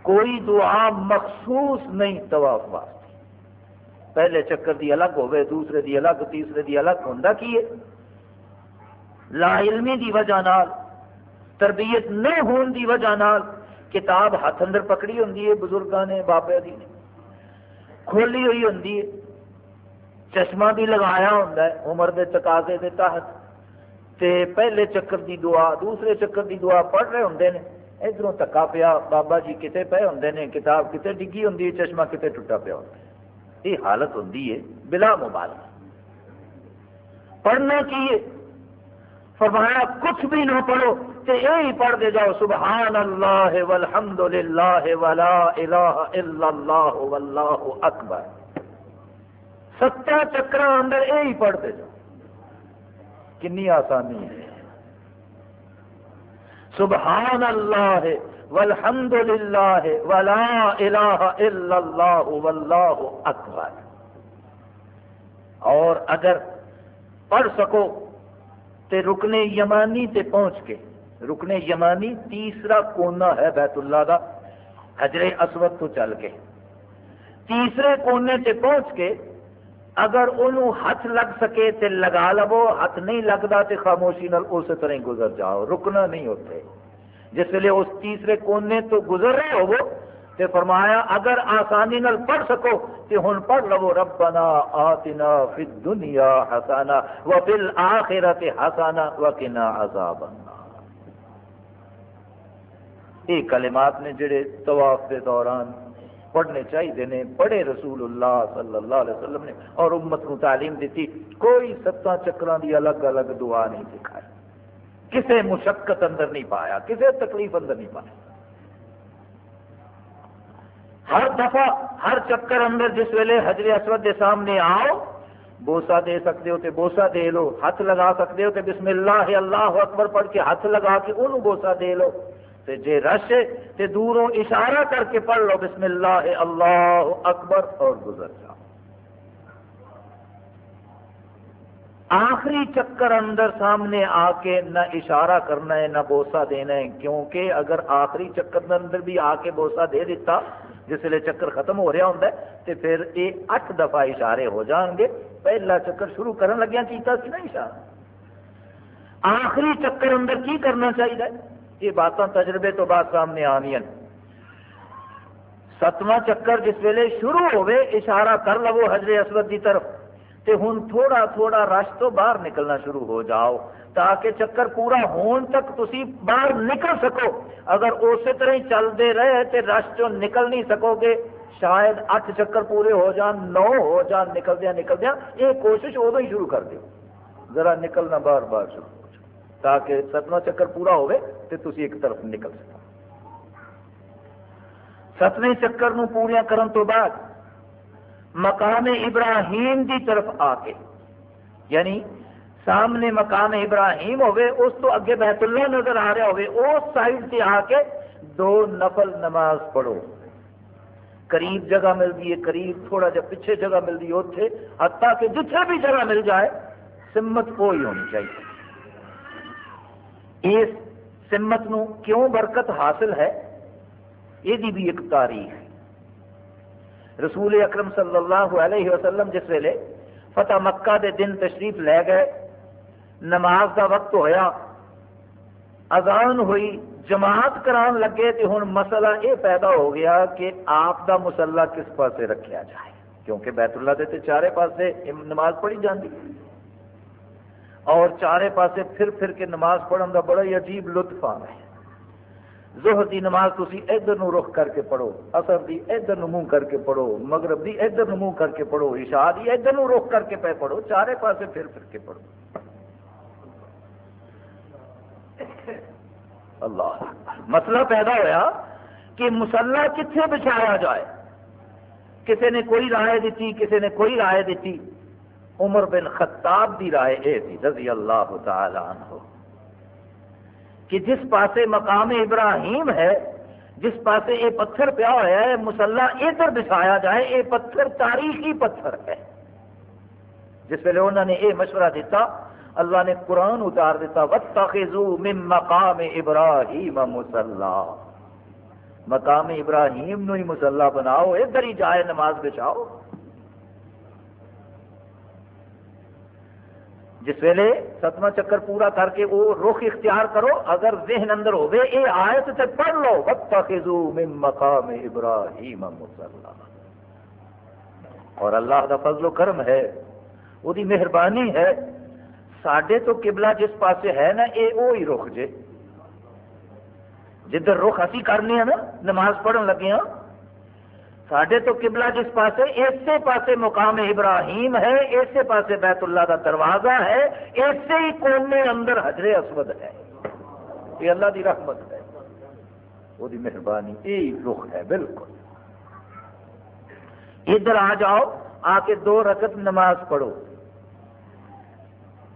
کوئی دعا مخصوص نہیں طواف واسطے۔ پہلے چکر دی الگ ہوئے دوسرے دی الگ، تیسرے دی الگ ہوں کی ہے؟ لا علمی دی وجہ نال، تربیت نہ ہون دی وجہ نال کتاب ہاتھ اندر پکڑی ہوں بزرگاں نے، بابے دی نے۔ کھولی ہوئی ہوں چشمہ بھی لگایا ہوں عمر دے تقاضے دے تحت تے پہلے چکر دی دعا دوسرے چکر دی دعا پڑھ رہے ہوں نے ادھر تکا پیا بابا جی کتے پے ہوں نے کتاب کتے ڈگی ہوں چشمہ کتے ٹوٹا پیا ہوں یہ حالت ہوں بلا مبالغہ پڑھنا کی ہے فرمایا کچھ بھی نہ پڑھو تو یہی پڑھ دے جاؤ سبحان اللہ والحمد للہ ولا الہ الا اللہ واللہ اکبر۔ ستر چکر اندر یہی پڑھ دے جاؤ۔ کنی آسانی ہے۔ سبحان اللہ والحمد للہ ولا الہ الا اللہ واللہ اکبر۔ اور اگر پڑھ سکو تے رکنے یمانی تے پہنچ کے رکنے یمانی تیسرا کونا ہے بیت اللہ دا، حجر اسود تو چل کے۔ تیسرے کونے تے پہنچ کے اگر انہوں ہاتھ لگ سکے تے لگا لو ہاتھ نہیں لگتا تے خاموشی نال اس طرح گزر جاؤ۔ رکنا نہیں ہوتے۔ جس ویلے اس تیسرے کونے تو گزر رہے ہو تے فرمایا اگر آسانی نال پڑھ سکو، تے ہن پڑھ لو ربنا آتنا فی الدنیا حسانا وفی الاخرت حسانا وقنا عذاب النار۔ یہ کلمات نے جڑے طواف کے دوران پڑھنے چاہیے نے، پڑھے رسول اللہ صلی اللہ علیہ وسلم نے اور امت کو تعلیم دیتی، کوئی ستاں چکران دی الگ الگ دعا نہیں سکھائی۔ کسے مشقت اندر نہیں پایا، کسے تکلیف اندر نہیں پایا۔ ہر دفعہ، ہر چکر اندر جس ویلے حجر اسود کے سامنے آؤ بوسا دے سکتے ہو تو بوسا دے لو ہاتھ لگا سکتے ہو تو بسم اللہ اللہ اکبر پڑھ کے ہاتھ لگا کے انہوں بوسا دے لو۔ تے جے رش تے دوروں اشارہ کر کے پڑھ لو بسم اللہ اللہ اکبر اور گزر جاؤ آخری چکر اندر سامنے آ کے نہ اشارہ کرنا ہے، نہ بوسا دینا ہے، کیونکہ اگر آخری چکر اندر بھی آ کے بوسا دے دیتا، جس ویلے چکر ختم ہو رہا ہوں تو پھر یہ اٹھ دفعہ اشارے ہو جان گے۔ پہلا چکر شروع کرن لگیا کیتا سی نا اشارہ؟ آخری چکر اندر کی کرنا چاہیے یہ باتاں تجربے تو بعد سامنے آنی ستواں چکر جس ویلے شروع ہوئے، اشارہ کر لو حضر اسود کی طرف۔ تے ہن تھوڑا تھوڑا رش تو باہر نکلنا شروع ہو جاؤ، تاکہ چکر پورا ہون تک تسی باہر نکل سکو۔ اگر اسی طرح ہی چلتے رہے تو رش چو نکل نہیں سکو گے، شاید اٹھ چکر پورے ہو جان، نو ہو جان نکل نکل دیا یہ کوشش ادو ہی شروع کر دیو۔ ذرا نکلنا بار بار شروع ہو جائے تاکہ ستواں چکر پورا ہوئے۔ تو تسی ایک طرف نکل سکو۔ ستویں چکر نو پوریا کرن تو بعد مقام ابراہیم کی طرف آ کے یعنی سامنے مقام ابراہیم ہوئے، اس تو اگے بیت اللہ نظر آ رہا ہوئے، اس سائڈ سے آ کے دو نفل نماز پڑھو۔ قریب جگہ ملتی ہے، قریب تھوڑا جا پیچھے جگہ ملتی ہے اتنے حتیٰ کہ جتنے بھی جگہ مل جائے، سمت کوئی ہونی چاہیے۔ اس سمت نو کیوں برکت حاصل ہے؟ یہ بھی ایک تاریخ رسول اکرم صلی اللہ علیہ وسلم جس ویلے فتح مکہ دے دن تشریف لے گئے، نماز دا وقت ہویا، اذان ہوئی، جماعت کران لگے تو ہوں مسئلہ یہ پیدا ہو گیا کہ آپ دا مسلح کس پاسے رکھا جائے۔ کیونکہ بیت اللہ دے چارے پاسے نماز پڑھی جاتی اور چارے پاسے پھر پھر کے نماز پڑھن دا بڑا ہی عجیب لطف آ رہا ہے۔ ظہر دی نماز تسی ادھر نو رخ کر کے پڑھو اثر دی ادھر نو منہ کر کے پڑھو، مغرب دی ادھر نو منہ کر کے پڑھو، عشاء دی ادھر نو رخ کر کے پہ پڑھو، چارے پاسے پھر پھر کے پڑھو۔ اللہ مسئلہ پیدا ہوا کہ مسلح کتنے بچایا جائے؟ کسی نے کوئی رائے دیتی کسی نے کوئی رائے دیتی؟ عمر بن خطاب دی رائے اے تھی رضی اللہ تعالی عنہ، کہ جس پاسے مقام ابراہیم ہے، جس پاسے یہ پتھر پیا ہوا ہے، مسلح ادھر بچھایا جائے یہ پتھر تاریخی پتھر ہے۔ جس ویلے انہوں نے یہ مشورہ دیتا اللہ نے قرآن اتار دیتا وَاتَّخِذُوا مِن مقام ابراہیم مسلح مقام ابراہیم نو ہی مسلح بناؤ، ادھر ہی جائے، نماز بچاؤ جس ویلے ستواں چکر پورا کر کے وہ رخ اختیار کرو، اگر ذہن اندر ہوئے، اے آیت تے پڑھ لو، وَاتَّخِذُوا مِن مقام ابراہیم مسلح اور اللہ کا فضل و کرم ہے، وہ دی مہربانی ہے سڈے تو قبلہ جس پاسے ہے نا یہ وہی رخ جے۔ جدھر رخ اسی کرنے ہیں نا، نماز پڑھن لگے ہاں سڈے تو قبلہ جس پاسے اسی پاسے مقام ابراہیم ہے اسی پاسے بیت اللہ کا دروازہ ہے اسی ہی کونے اندر حجر اسود ہے۔ یہ اللہ دی رحمت ہے۔ وہ دی مہربانی یہی رخ ہے، بالکل۔ ادھر آ جاؤ، آ کے دو رکعت نماز پڑھو۔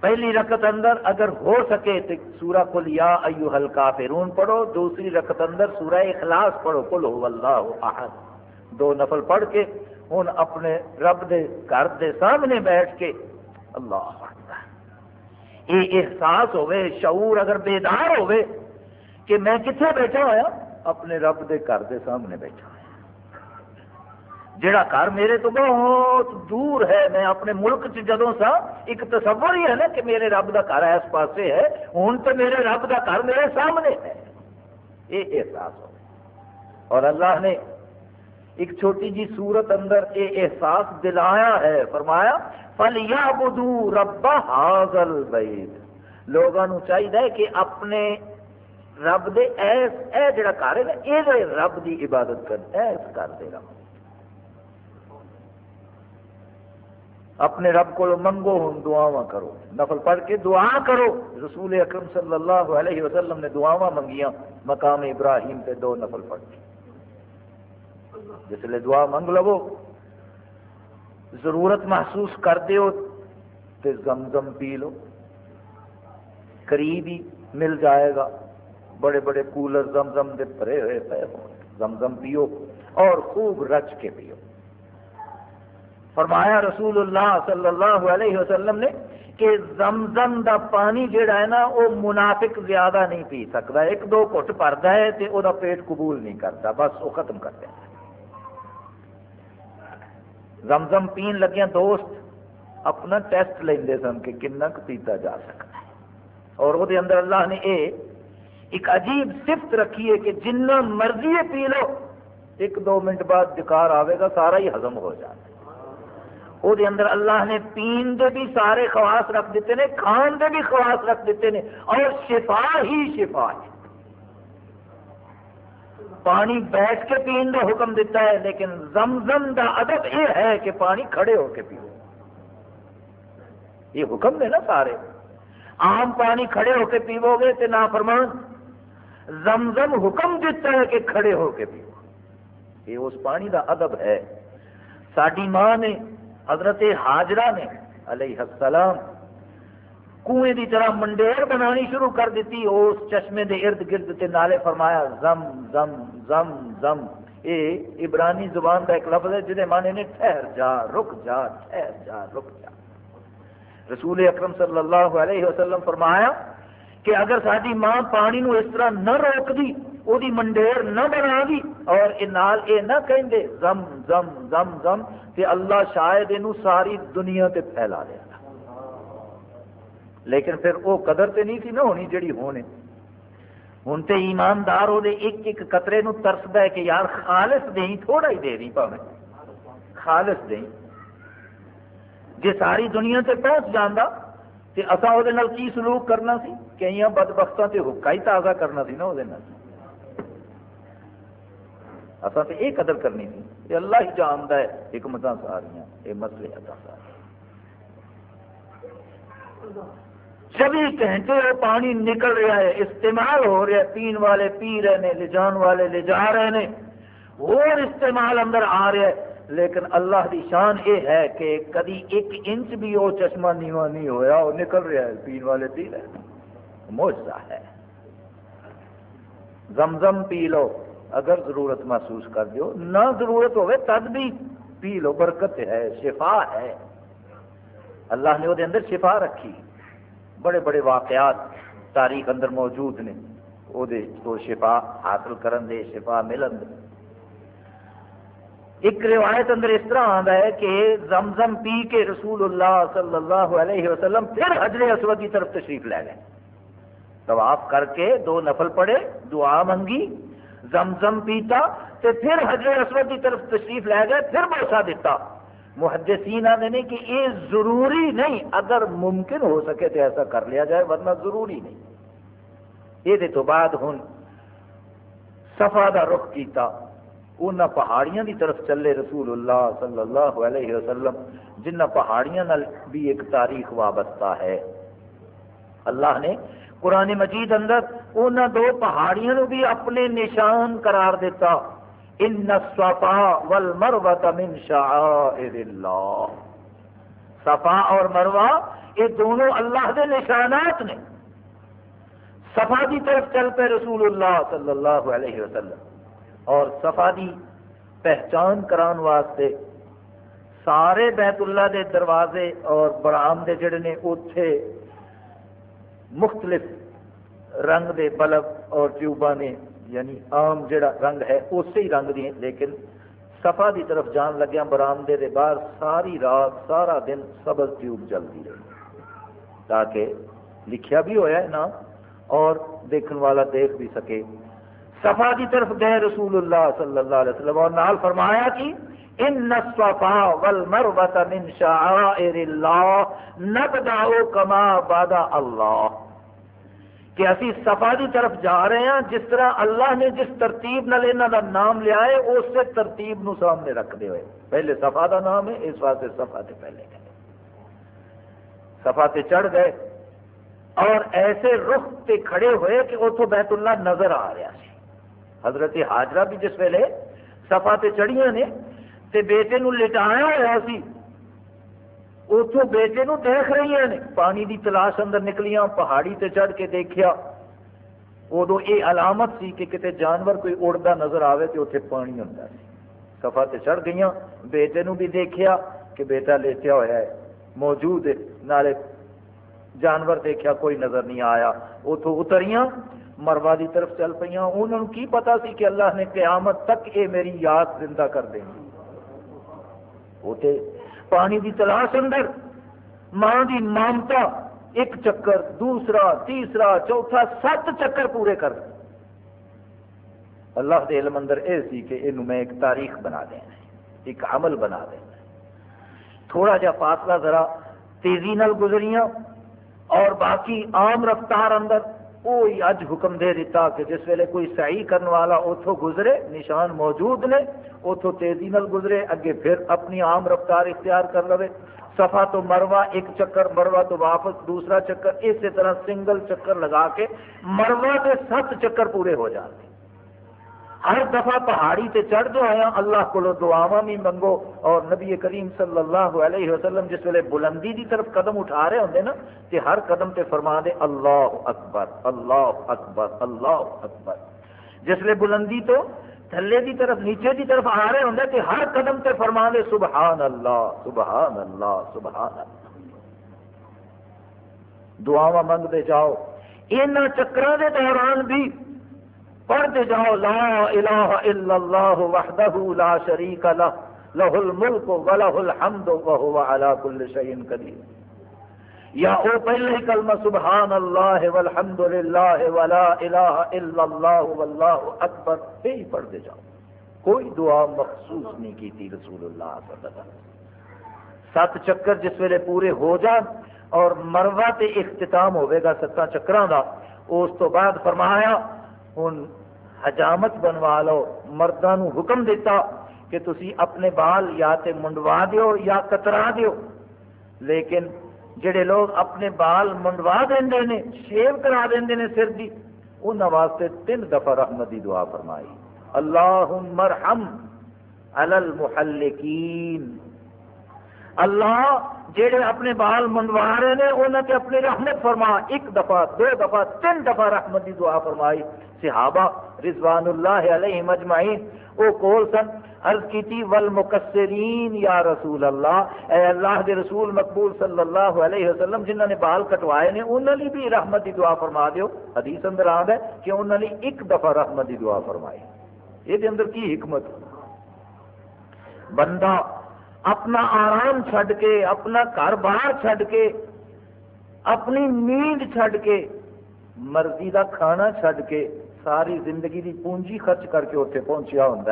پہلی رکعت اندر اگر ہو سکے تو سورہ کل یا ایو ہلکا فرون پڑھو، دوسری رکعت اندر سورہ اخلاص پڑھو کل ہو اللہ احد۔ دو نفل پڑھ کے ہوں اپنے رب دے گھر دے سامنے بیٹھ کے اللہ یہ احساس ہوئے شعور اگر بیدار ہوئے کہ میں کتنے بیٹھا ہوا اپنے رب دے گھر دے سامنے بیٹھا ہوا جڑا گھر میرے تو بہت دور ہے، میں اپنے ملک چ جدوں سا ایک تصور ہی ہے نا کہ میرے رب کا گھر اس پاسے ہے ہوں تو میرے رب کا گھر میرے سامنے ہے۔ یہ احساس ہو اور اللہ نے ایک چھوٹی جی صورت اندر یہ احساس دلایا ہے، فرمایا فل یا بدو ربا حاضل بیت لوگوں چاہیے کہ اپنے رب دے ایس، اے جڑا گھر ہے یہ رب دی عبادت کر، ایس کر دے رب۔ اپنے رب کو منگو ہوں دعا کرو۔ نفل پڑھ کے دعا کرو۔ رسول اکرم صلی اللہ علیہ وسلم نے دعا منگیاں، مقام ابراہیم پہ دو نفل پڑھ کے۔ جس لیے دعا منگ لو۔ ضرورت محسوس کر دیو تو زمزم پی لو۔ قریب ہی مل جائے گا۔ بڑے بڑے کولر زمزم دے پرے ہوئے پے ہو۔ زمزم پیو اور خوب رچ کے پیو۔ فرمایا رسول اللہ صلی اللہ علیہ وسلم نے کہ زمزم دا پانی جڑا ہے نا وہ منافق زیادہ نہیں پی سکتا۔ ایک دو گٹ پڑتا ہے تو وہ پیٹ قبول نہیں کرتا۔ بس وہ ختم کر دیتا زمزم پین لگیا دوست، اپنا ٹیسٹ لیندے سن کہ کنا پیتا جا سکتا ہے۔ اور وہ اندر اللہ نے اے، ایک عجیب صفت رکھی ہے کہ جنہ مرضی پی لو، ایک دو منٹ بعد ڈکار آئے گا، سارا ہی ہزم ہو جاتا وہ اندر اللہ نے پین دے بھی سارے خواص رکھ دیتے ہیں کھان دے بھی خواص رکھ دیتے ہیں اور شفا ہی شفا ہے۔ پانی بیٹھ کے پین کا حکم دیتا ہے، لیکن زمزم دا ادب یہ ہے کہ پانی کھڑے ہو کے پیو۔ یہ حکم ہے نا سارے۔ عام پانی کھڑے ہو کے پیو گے تو نہ فرمان زمزم حکم دیتا ہے کہ کھڑے ہو کے پیو۔ یہ اس پانی دا ادب ہے۔ ساری ماں نے، حضرت حاجرہ نے علیہ السلام کنویں کی طرح منڈیر بنانی شروع کر دیتی، اس چشمے دے ارد گرد تے نالے فرمایا، زم زم زم زم۔ اے عبرانی زبان کا ایک لفظ ہے جہے مانے نے ٹھہر جا، رک جا، ٹھہر جا، رک جا۔ رسول اکرم صلی اللہ علیہ وسلم فرمایا کہ اگر ساری ماں پانی نو اس طرح نہ روک دی وہ منڈیر نہ بنا دی اور نال اے نہ کہیں زم زم زم زم، کہ اللہ شاید یہ ساری دنیا تے پھیلا لیا لیکن پھر وہ قدر تے نہیں تھی نہ ہونی جڑی ہونے ہوں تو ایماندار وہ ایک ایک قطرے نو ترسد ہے کہ یار خالص دیں تھوڑا ہی دے نہیں پاوے خالص دیں جی ساری دنیا سے پہنچ جانا تو اصا وہ کی سلوک کرنا سی؟ کئی بد بختوں سے حکا ہی تازہ کرنا سی نا وہ اصا تو یہ قدر کرنی تھی یہ اللہ ہی جانتا ہے حکمت ساریاں یہ مسئلے ادا سارے۔ چوبیس گھنٹے وہ پانی نکل رہا ہے، استعمال ہو رہا ہے، پین والے پی رہے ہیں لے جان والے لے جا رہے ہیں اور استعمال اندر آ رہا ہے۔ لیکن اللہ دی شان یہ ہے کہ کدی ایک انچ بھی وہ چشمہ نیوا نہیں ہویا، وہ نکل رہا ہے، پین والے پی رہے موجزہ ہے۔ زمزم پی لو، اگر ضرورت محسوس کر دیو، نہ ضرورت ہوئے تد بھی پی لو، برکت ہے، شفا ہے۔ اللہ نے وہ اندر شفا رکھی۔ بڑے بڑے واقعات تاریخ اندر موجود نے۔ وہ تو شفا حاصل کرن دے، شفا ملن دے۔ ایک روایت اندر اس طرح آتا ہے کہ زمزم پی کے رسول اللہ صلی اللہ علیہ وسلم پھر حجر اسود کی طرف تشریف لے گئے۔ طواف کر کے دو نفل پڑے دعا منگی، زمزم پیتا، تے پھر حجر اسود کی طرف تشریف لے گئے، پھر بوسا دیتا محدثین آتے ہیں کہ یہ ضروری نہیں، اگر ممکن ہو سکے تو ایسا کر لیا جائے، ورنہ ضروری نہیں۔ یہ تو بعد ہوں سفا کا رخ کیتا ان پہاڑیاں دی طرف چلے رسول اللہ صلی اللہ علیہ وسلم، جنہ پہاڑیاں بھی ایک تاریخ وابستہ ہے۔ اللہ نے قرآن مجید اندر ان دو پہاڑیاں بھی اپنے نشان قرار دیتا۔ ان صفا والمروہ من شعائر اللہ صفا اور مروہ، یہ دونوں اللہ دے نشانات نے۔ صفا کی طرف چل پہ رسول اللہ صلی اللہ علیہ وسلم۔ اور صفا دی پہچان کران واسطے سارے بیت اللہ دے دروازے اور برام دے جڑے نے اتنے مختلف رنگ دے بلب اور ٹیوبا نے یعنی عام جڑا رنگ ہے، اسی ہی رنگ دی لیکن سفا دی طرف جان لگیا برامدے دے باہر ساری رات، سارا دن سبز ٹیوب چلتی رہی تاکہ لکھیا بھی ہویا ہے نا، اور دیکھن والا دیکھ بھی سکے۔ صفا کی طرف گئے رسول اللہ صلی اللہ علیہ وسلم، اور نال فرمایا کہ ان الصفا والمروه من شعائر الله نبدأ كما بدا اللہ۔ کہ اسی صفا کی طرف جا رہے ہیں، جس طرح اللہ نے جس ترتیب نال دا نام لیا ہے، اس ترتیب نو سامنے رکھتے ہوئے۔ پہلے صفا دا نام ہے، اس واسطے صفا تے پہلے۔ گئے صفا تے چڑھ گئے۔ اور ایسے رخ تے کھڑے ہوئے کہ اتو بیت اللہ نظر آ رہا سی حضرت حاجرہ بھی جس ویلے سفا تے چڑھیاں نے، تے بیٹے نو لٹایا ہوا سی۔ اتوں بیٹے نو دیکھ رہی ہیں پانی دی تلاش اندر نکلیاں، پہاڑی تے چڑھ کے دیکھیا۔ ادو یہ علامت سی کہ کتے جانور کوئی اڑتا نظر آئے تو اتنے پانی ہوتا سی سفا تے چڑھ گئی بیٹے نو بھی دیکھیا کہ بیٹا لیٹیا ہوا ہے۔ موجود ہے، نالے جانور دیکھیا کوئی نظر نہیں آیا۔ اتوں اتریاں، مروا دی طرف چل پہ انہوں کی پتا سی کہ اللہ نے قیامت تک یہ میری یاد زندہ کر دیں گی وہ پانی دی تلاش اندر، ماں دی مامتا ایک چکر، دوسرا، تیسرا، چوتھا، سات چکر پورے کر۔ اللہ دے علم اندر اے سی کہ یہ میں ایک تاریخ بنا دینا ایک عمل بنا دینا تھوڑا جا فاصلہ ذرا تیزی نال گزریاں اور باقی عام رفتار اندر کوئی اج حکم دے دیتا کہ جس ویلے کوئی سعی کرنے والا اتوں گزرے، نشان موجود نے اتوں تیزی نال گزرے، اگے پھر اپنی عام رفتار اختیار کر لو سفا تو مروا ایک چکر مروا تو واپس دوسرا چکر، اسی طرح سنگل چکر لگا کے مروا کے سات چکر پورے ہو جاتے ہر دفعہ پہاڑی تے چڑھ جو آیا اللہ کو دعوا بھی منگو۔ اور نبی کریم صلی اللہ علیہ وسلم جس ویلے بلندی دی طرف قدم اٹھا رہے ہوں نا کہ ہر قدم تے فرما دے، اللہ اکبر اللہ اکبر اللہ اکبر۔ جس ویلے بلندی تو تھلے دی طرف، نیچے دی طرف آ رہے ہوں کہ ہر قدم تے فرما دے سبحان اللہ سبحان اللہ سبحان اللہ دعوا منگتے جاؤ۔ ان چکر دوران بھی پڑھتے جاؤ، لا الہ الا اللہ وحدہ لا شریک لہ لہ الملک و لہ الحمد وہو علا کل شئین قدیر۔ یا او پہلے کلمہ سبحان اللہ والحمد للہ ولا الہ الا اللہ واللہ اکبر یہی پڑھتے جاؤ۔ کوئی دعا مخصوص نہیں کی تھی رسول اللہ صلی اللہ علیہ وسلم۔ سات چکر جس ویلے پورے ہو جان اور مروا تے اختتام ہوئے گا، ستاں چکراں دا، اس تو بعد فرمایا ہوں حجامت بنوا لو مردوں حکم دیتا کہ تسی اپنے بال یا تے منڈوا دیو یا کترا دیو لیکن جڑے لوگ اپنے بال منڈوا دیں نے شیو کرا دیں نے سر دی ان واسطے تین دفعہ رحمت دی دعا فرمائی اللہ مرحم علی المحلقین اللہ جہے اپنے بال منڈوا رہے ہیں انہوں نے اپنی رحمت فرما ایک دفعہ، دو دفعہ، تین دفعہ رحمت کی دعا فرمائی۔ صحابہ رضوان اللہ علیہ مجمعین وہ کول سن، عرض کی تھی والمقصرین یا رسول اللہ، اے اللہ دے رسول مقبول صلی اللہ علیہ وسلم جنہ نے بال کٹوائے نے انہوں نے بھی رحمت کی دعا فرما دیو۔ حدیث اندر آد ہے کہ انہوں نے ایک دفعہ رحمت کی دعا فرمائی۔ یہ اندر کی حکمت؟ بندہ اپنا آرام چھڈ کے، اپنا گھر باہر چھڈ کے، اپنی نیند چھڈ کے، مرضی کا کھانا چھڈ کے ساری زندگی کی پونجی خرچ کر کے اتنے پہنچیا ہوں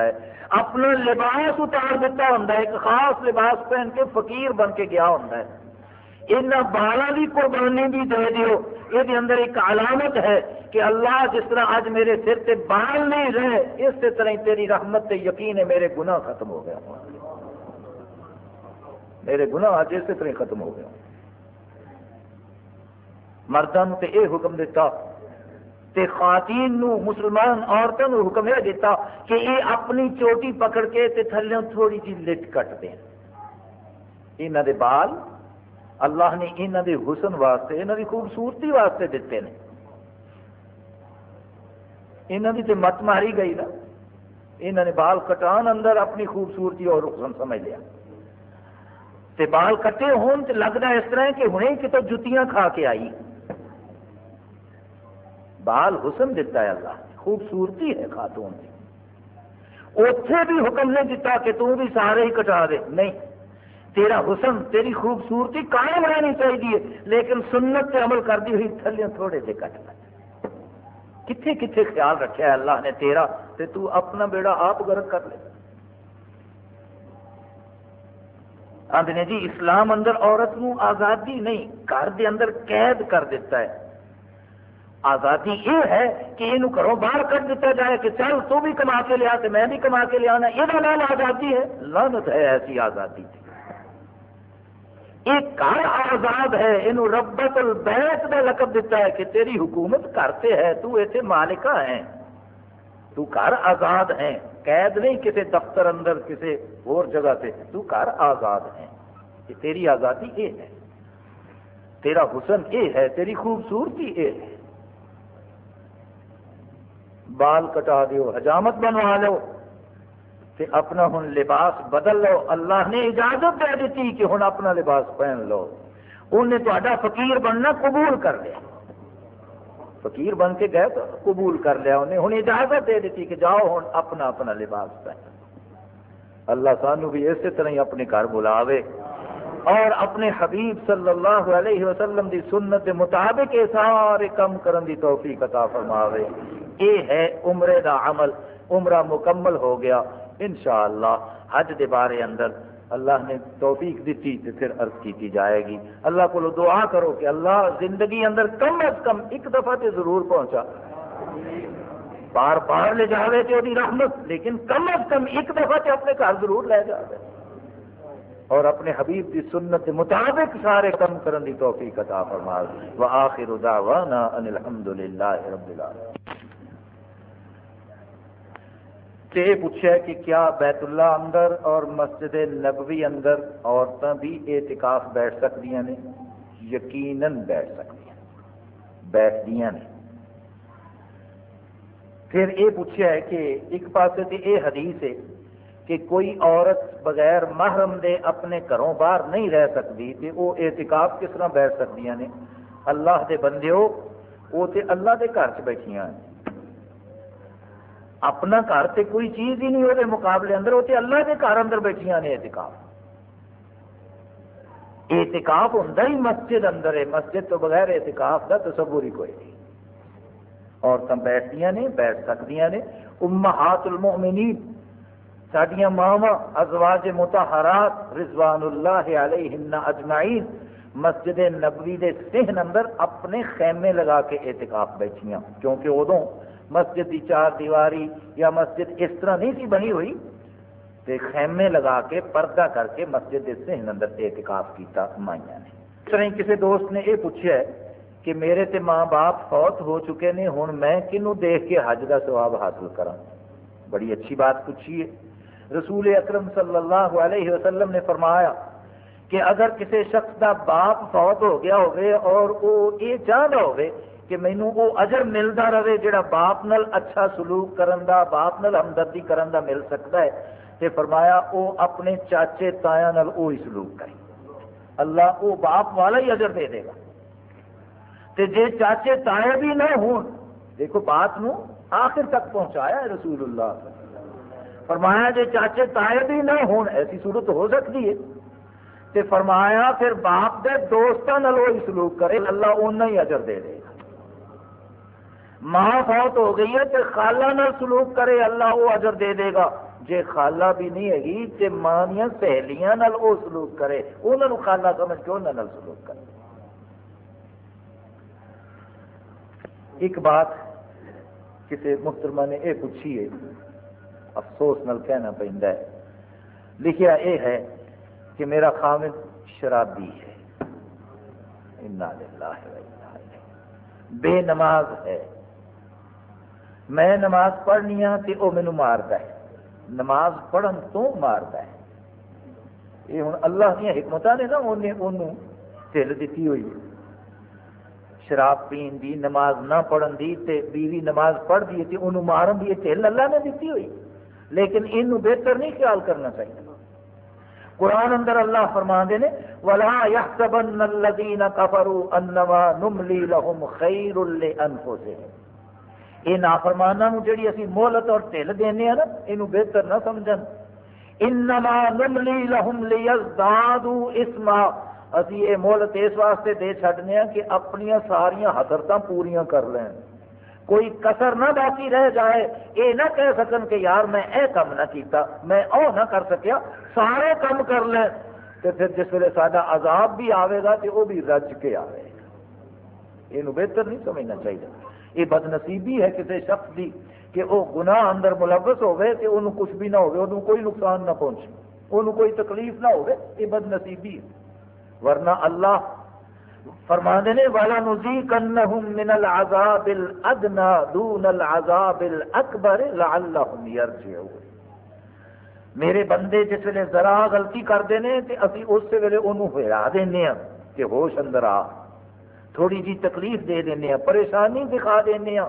اپنا لباس اتار دیتا ہوں ایک خاص لباس پہن کے فقیر بن کے گیا ہوں ان بالا کی قربانی بھی دے دیو۔ یہ اندر ایک علامت ہے کہ اللہ جس طرح اج میرے سر سے بال نہیں رہے، اس طرح تیری رحمت تے یقین ہے میرے گناہ ختم ہو گیا میرے گناہ اج اسی طرح ختم ہو گیا۔ مردوں تے اے حکم دیتا، تے خواتین نو، مسلمان عورتوں نو حکم یہ دیتا کہ یہ اپنی چوٹی پکڑ کے تے تھلے تھوڑی جی لٹ کٹ دیں یہاں دے بال اللہ نے یہاں دے حسن واسطے یہاں دی خوبصورتی واسطے دیتے ہیں یہاں دی تے مت ماری گئی نا۔ یہاں نے بال کٹان اندر اپنی خوبصورتی اور حسن سمجھ لیا۔ تے بال کٹے ہون تے لگتا اس طرح کہ ہوں کتوں جتیاں کھا کے آئی۔ بال حسن دیتا ہے اللہ خوبصورتی ہے خاتون کی اتے بھی حکم نہیں دیتا کہ تم بھی سارے ہی کٹا دے۔ نہیں، تیرا حسن، تیری خوبصورتی قائم رہنی چاہیے، لیکن سنت سے عمل کرتی ہوئی تھلیاں تھوڑے سے کٹ لگ۔ کتنے کتنے خیال رکھا ہے اللہ نے تیرا، تے تو اپنا بیڑا آپ گرک کر لے۔ آدھے جی اسلام اندر عورت نو آزادی نہیں، گھر دے اندر قید کر دیتا ہے۔ آزادی یہ ہے کہ یہ گھروں باہر کر دیتا جائے کہ چل تو بھی کما کے لیا تو میں بھی کما کے لیا یہ نام آزادی ہے۔ لانت ہے ایسی آزادی یہ گھر آزاد ہے یہ ربت البیت کا لقب دیتا ہے کہ تیری حکومت کرتے ہے تو ایسے مالکہ ہے تو گھر آزاد ہے قید نہیں کسی دفتر اندر کسی اور جگہ سے۔ تو گھر آزاد ہے یہ تیری آزادی یہ ہے۔ تیرا حسن یہ ہے، تیری خوبصورتی یہ ہے۔ بال کٹا دیو، حجامت بنوا لو۔ تے اپنا ہن لباس بدل لو۔ اللہ نے اجازت دے دیتی کہ ہن اپنا لباس پہن لو۔ انہیں تا فقیر بننا قبول کر لیا فقیر بن کے گئے تو قبول کر لیا انہیں۔ ہوں اجازت دے دیتی کہ جاؤ ہوں، اپنا اپنا لباس پہن۔ اللہ سانو بھی اسی طرح ہی اپنے گھر بلاوے۔ اور اپنے حبیب صلی اللہ علیہ وسلم دی سنت دے مطابق یہ سارے کم کرن دی توفیق عطا فرماوے۔ یہ ہے عمرے دا عمل، عمرہ مکمل ہو گیا۔ انشاءاللہ حج دے بارے اندر اللہ نے توفیق دیتی تو پھر عرض کی جائے گی۔ اللہ کو دعا کرو کہ اللہ زندگی اندر کم از کم ایک دفعہ تے ضرور پہنچا۔ بار بار لے جاوے تے وہی رحمت، لیکن کم از کم ایک دفعہ تے اپنے گھر ضرور لے جاوے۔ اور اپنے حبیب کی سنت کے مطابق سارے کم کرن دی توفیق عطا فرما وآخر دعوانا ان الحمدللہ رب العالمین۔ سے یہ پوچھا کہ کیا بیت اللہ اندر اور مسجد نبوی اندر عورتیں بھی اعتکاف بیٹھ سکتی ہیں یقیناً بیٹھ سکتی ہیں بیٹھ دیا نے۔ پھر یہ پوچھا ہے کہ ایک پاس سے یہ حدیث ہے کہ کوئی عورت بغیر محرم دے اپنے گھروں باہر نہیں رہ سکتی تو وہ اعتکاف کس طرح بیٹھ سکتی ہیں اللہ دے بندے ہو وہ تے اللہ دے گھر چ بیٹھیاں ہیں۔ اپنا گھر تے کوئی چیز ہی نہیں وہ مقابلے اندر وہ اللہ کے گھر اندر بیٹھیا نے احتکاف احتکاف ہوں ہی مسجد اندر ہے، مسجد تو بغیر احتکاف کا تصور ہی کوئی نہیں۔ عورتیں بیٹھتی نے، بیٹھ سکتی نے۔ امہات المؤمنین سڈیا ماوا ازواج متحرات رضوان اللہ علیہ اجمعین، مسجد نبوی دے سہن اندر اپنے خیمے لگا کے احتکاف بیٹھیاں۔ کیونکہ ادو مسجد کی چار دیواری یا مسجد اس طرح نہیں سی بنی ہوئی تے خیمے لگا کے پردہ کر کے مسجد کے سہن اندر احتکاف کیتا مائیا نے۔ اس طرح کسی دوست نے یہ پوچھا ہے کہ میرے تے ماں باپ فوت ہو چکے نے ہوں میں کنو دیکھ کے حج کا سواب حاصل کرا بڑی اچھی بات پوچھی ہے۔ رسول اکرم صلی اللہ علیہ وسلم نے فرمایا کہ اگر کسی شخص کا باپ فوت ہو گیا ہوگے اور وہ یہ چاہتا ہوگے کہ مینو وہ اجر ملتا رہے جڑا باپ نل اچھا سلوک کرن دا، باپ نل ہمدردی کرن دا مل سکتا ہے۔ تے فرمایا وہ اپنے چاچے تایا نل وہی سلوک کرے۔ اللہ وہ باپ والا ہی اجر دے دے گا۔ تے جے چاچے تایا بھی نہ ہون، دیکھو بات نو آخر تک پہنچایا ہے رسول اللہ۔ فرمایا، جے چاچے تائے بھی نہ ہون، ایسی صورت ہو سکتی ہے۔ تے فرمایا، پھر باپ دے دوستوں وہی سلوک کرے، اللہ اُنہ ہی اجر دے دے۔ گا ماں فوت ہو گئی ہے تے خالہ نال سلوک کرے اللہ وہ اجر دے دے گا۔ جے خالہ بھی نہیں ہے تے ماں دیا سہیلیاں نال وہ سلوک کرے۔ انہوں نے خالہ سمجھ کے انہوں سلوک کرے۔ ایک بات کسی محترمہ نے یہ پوچھی ہے، افسوس نل کہنا پہنتا ہے۔ لکھیا یہ ہے کہ میرا خامد شرابی ہے۔ بے نماز ہے۔ میں نماز پڑھنی ہاں تو وہ مینو مارتا ہے۔ نماز پڑھن تو مارتا ہے۔ یہ ہوں اللہ دیا حکمت نے نا انہیں انہوں ٹھل دیتی ہوئی شراب پین دی، نماز نہ پڑھن دی تے بیوی نماز پڑھ دی تے انہوں مارن دی ٹھل اللہ نے دیتی ہوئی۔ لیکن یہ بہتر نہیں خیال کرنا چاہیے۔ قرآن اندر اللہ فرما دے نے، ولا يحسبن الذين كفروا انما نملي لهم خير لانفسهم یہ نافرمانا جڑی اسی مہلت اور ٹھل دینے نا یہ بہتر نہ سمجھن۔ انما نملی لهم ليزدادوا اسما۔ اسی یہ مہلت اس واسطے دے چھڈنے کہ اپنی ساریا حسرتاں پوریاں کر لیں کوئی کسر نہ باقی رہ جائے یہ نہ کہہ سکن کہ یار میں اے کام نہ کیتا، میں او نہ کر سکیا، سارے کام کر لیں تو پھر جس ویلے سارا عذاب بھی آئے گا تو وہ بھی رج کے آئے گا۔ یہ بہتر نہیں سمجھنا چاہیے۔ یہ بد نصیبی ہے کسی شخص کی کہ وہ گناہ اندر ملوث ہوئے کہ انہوں کچھ بھی نہ ہوئے، انہوں کوئی نقصان نہ پہنچے، انہوں کوئی تکلیف نہ ہوئے، یہ بد نصیبی ہے۔ ورنہ اللہ فرما نے والا نزی من العذاب الادنا دون العذاب الاکبر لعلہم یرجعون میرے بندے جس ویلے ذرا غلطی کرتے ہیں تو اسی اس ویلے انہوں ہرا دینا کہ ہوش اندر آ۔ تھوڑی جی تکلیف دے دینا پریشانی دکھا دینا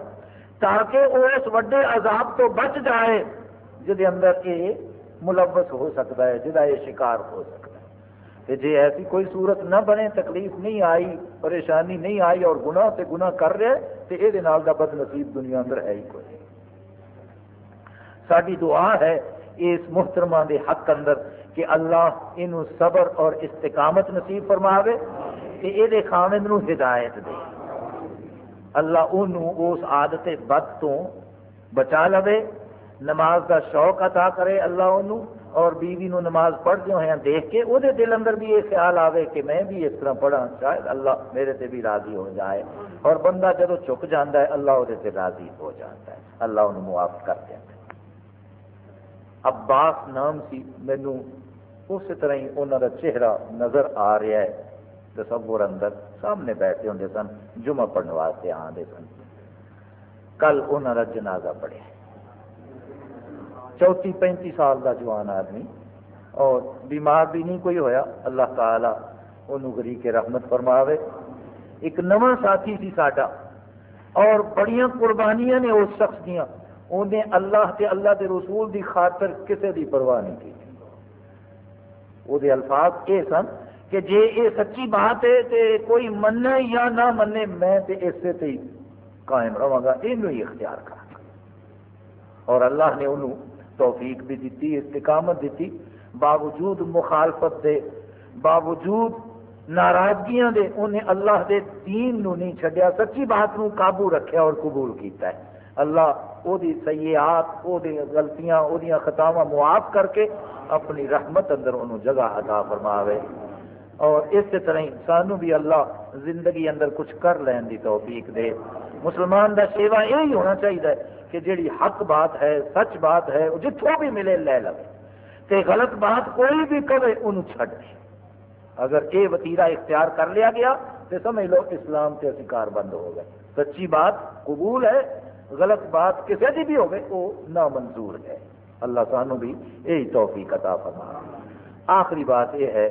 تاکہ وہ اس وڈے عذاب تو بچ جائے جہد اندر یہ ملوث ہو سکتا ہے جہاں یہ شکار ہو سکتا ہے۔ کہ جی ایسی کوئی صورت نہ بنے، تکلیف نہیں آئی، پریشانی نہیں آئی اور گناہ سے گناہ کر رہے تو یہ بد نصیب دنیا اندر ہے ہی کوئی ساری دعا ہے اس محترمہ دے حق اندر کہ اللہ یہ صبر اور استقامت نصیب فرماوے۔ کہ یہ خامد نو ہدایت دے۔ اللہ انہوں اس عادت بد تو بچا لے نماز کا شوق عطا کرے اللہ انہوں، اور بیوی نو نماز پڑھتے ہوئے دیکھ کے وہ دل اندر بھی یہ خیال آئے کہ میں بھی اس طرح پڑھا شاید اللہ میرے سے بھی راضی ہو جائے۔ اور بندہ جب چک جانا ہے، اللہ وہ راضی ہو جاتا ہے۔ اللہ انہوں معاف کر دیا عباس نام سی مینو اس طرح ہی انہوں کا چہرہ نظر آ رہا ہے۔ تصور اندر سامنے بیٹھے ہوں سن جمعہ پڑھنے واسطے آتے سن کل انہوں کا جنازہ پڑھیا چوتھی پینتی سال کا جوان آدمی اور بیمار بھی نہیں کوئی ہویا اللہ تعالی انہوں گری کے رحمت فرماوے ایک نواں ساتھی سی ساڈا اور بڑیاں قربانیاں نے اس شخص دیا انہیں اللہ تے اللہ دے رسول دی خاطر کسے دی پرواہ نہیں کی وہ الفاظ یہ سن کہ جے یہ سچی بات ہے تے کوئی منے یا نہ منے میں تے اسے تے قائم رہا گا یہ اختیار کرا اور اللہ نے انہوں توفیق بھی دیتی، استقامت دیتی، باوجود مخالفت دے، باوجود ناراضگیاں دے، انہیں اللہ دے دین نو نہیں چھڈیا، سچی بات نو قابو رکھیا اور قبول کیتا ہے۔ اللہ او دی سیئات او دی غلطیاں، او دی خطاواں معاف کر کے اپنی رحمت اندر انہوں جگہ عطا فرماوے۔ اور اس طرح سانو بھی اللہ زندگی اندر کچھ کر لین دی توفیق دے۔ مسلمان دا سیوا یہی ہونا چاہیے کہ جیڑی حق بات ہے، سچ بات ہے، وہ جتوں بھی ملے لے لو تے غلط بات کوئی بھی کرے انہوں چھڑ دے۔ اگر یہ وتیرا اختیار کر لیا گیا تو سمجھ لو اسلام سے کار بند ہو گئے۔ سچی بات قبول ہے، غلط بات کسی کی بھی ہوگی وہ نامنظور ہے۔ اللہ سانو بھی یہی توفیق عطا فرما آخری بات یہ ہے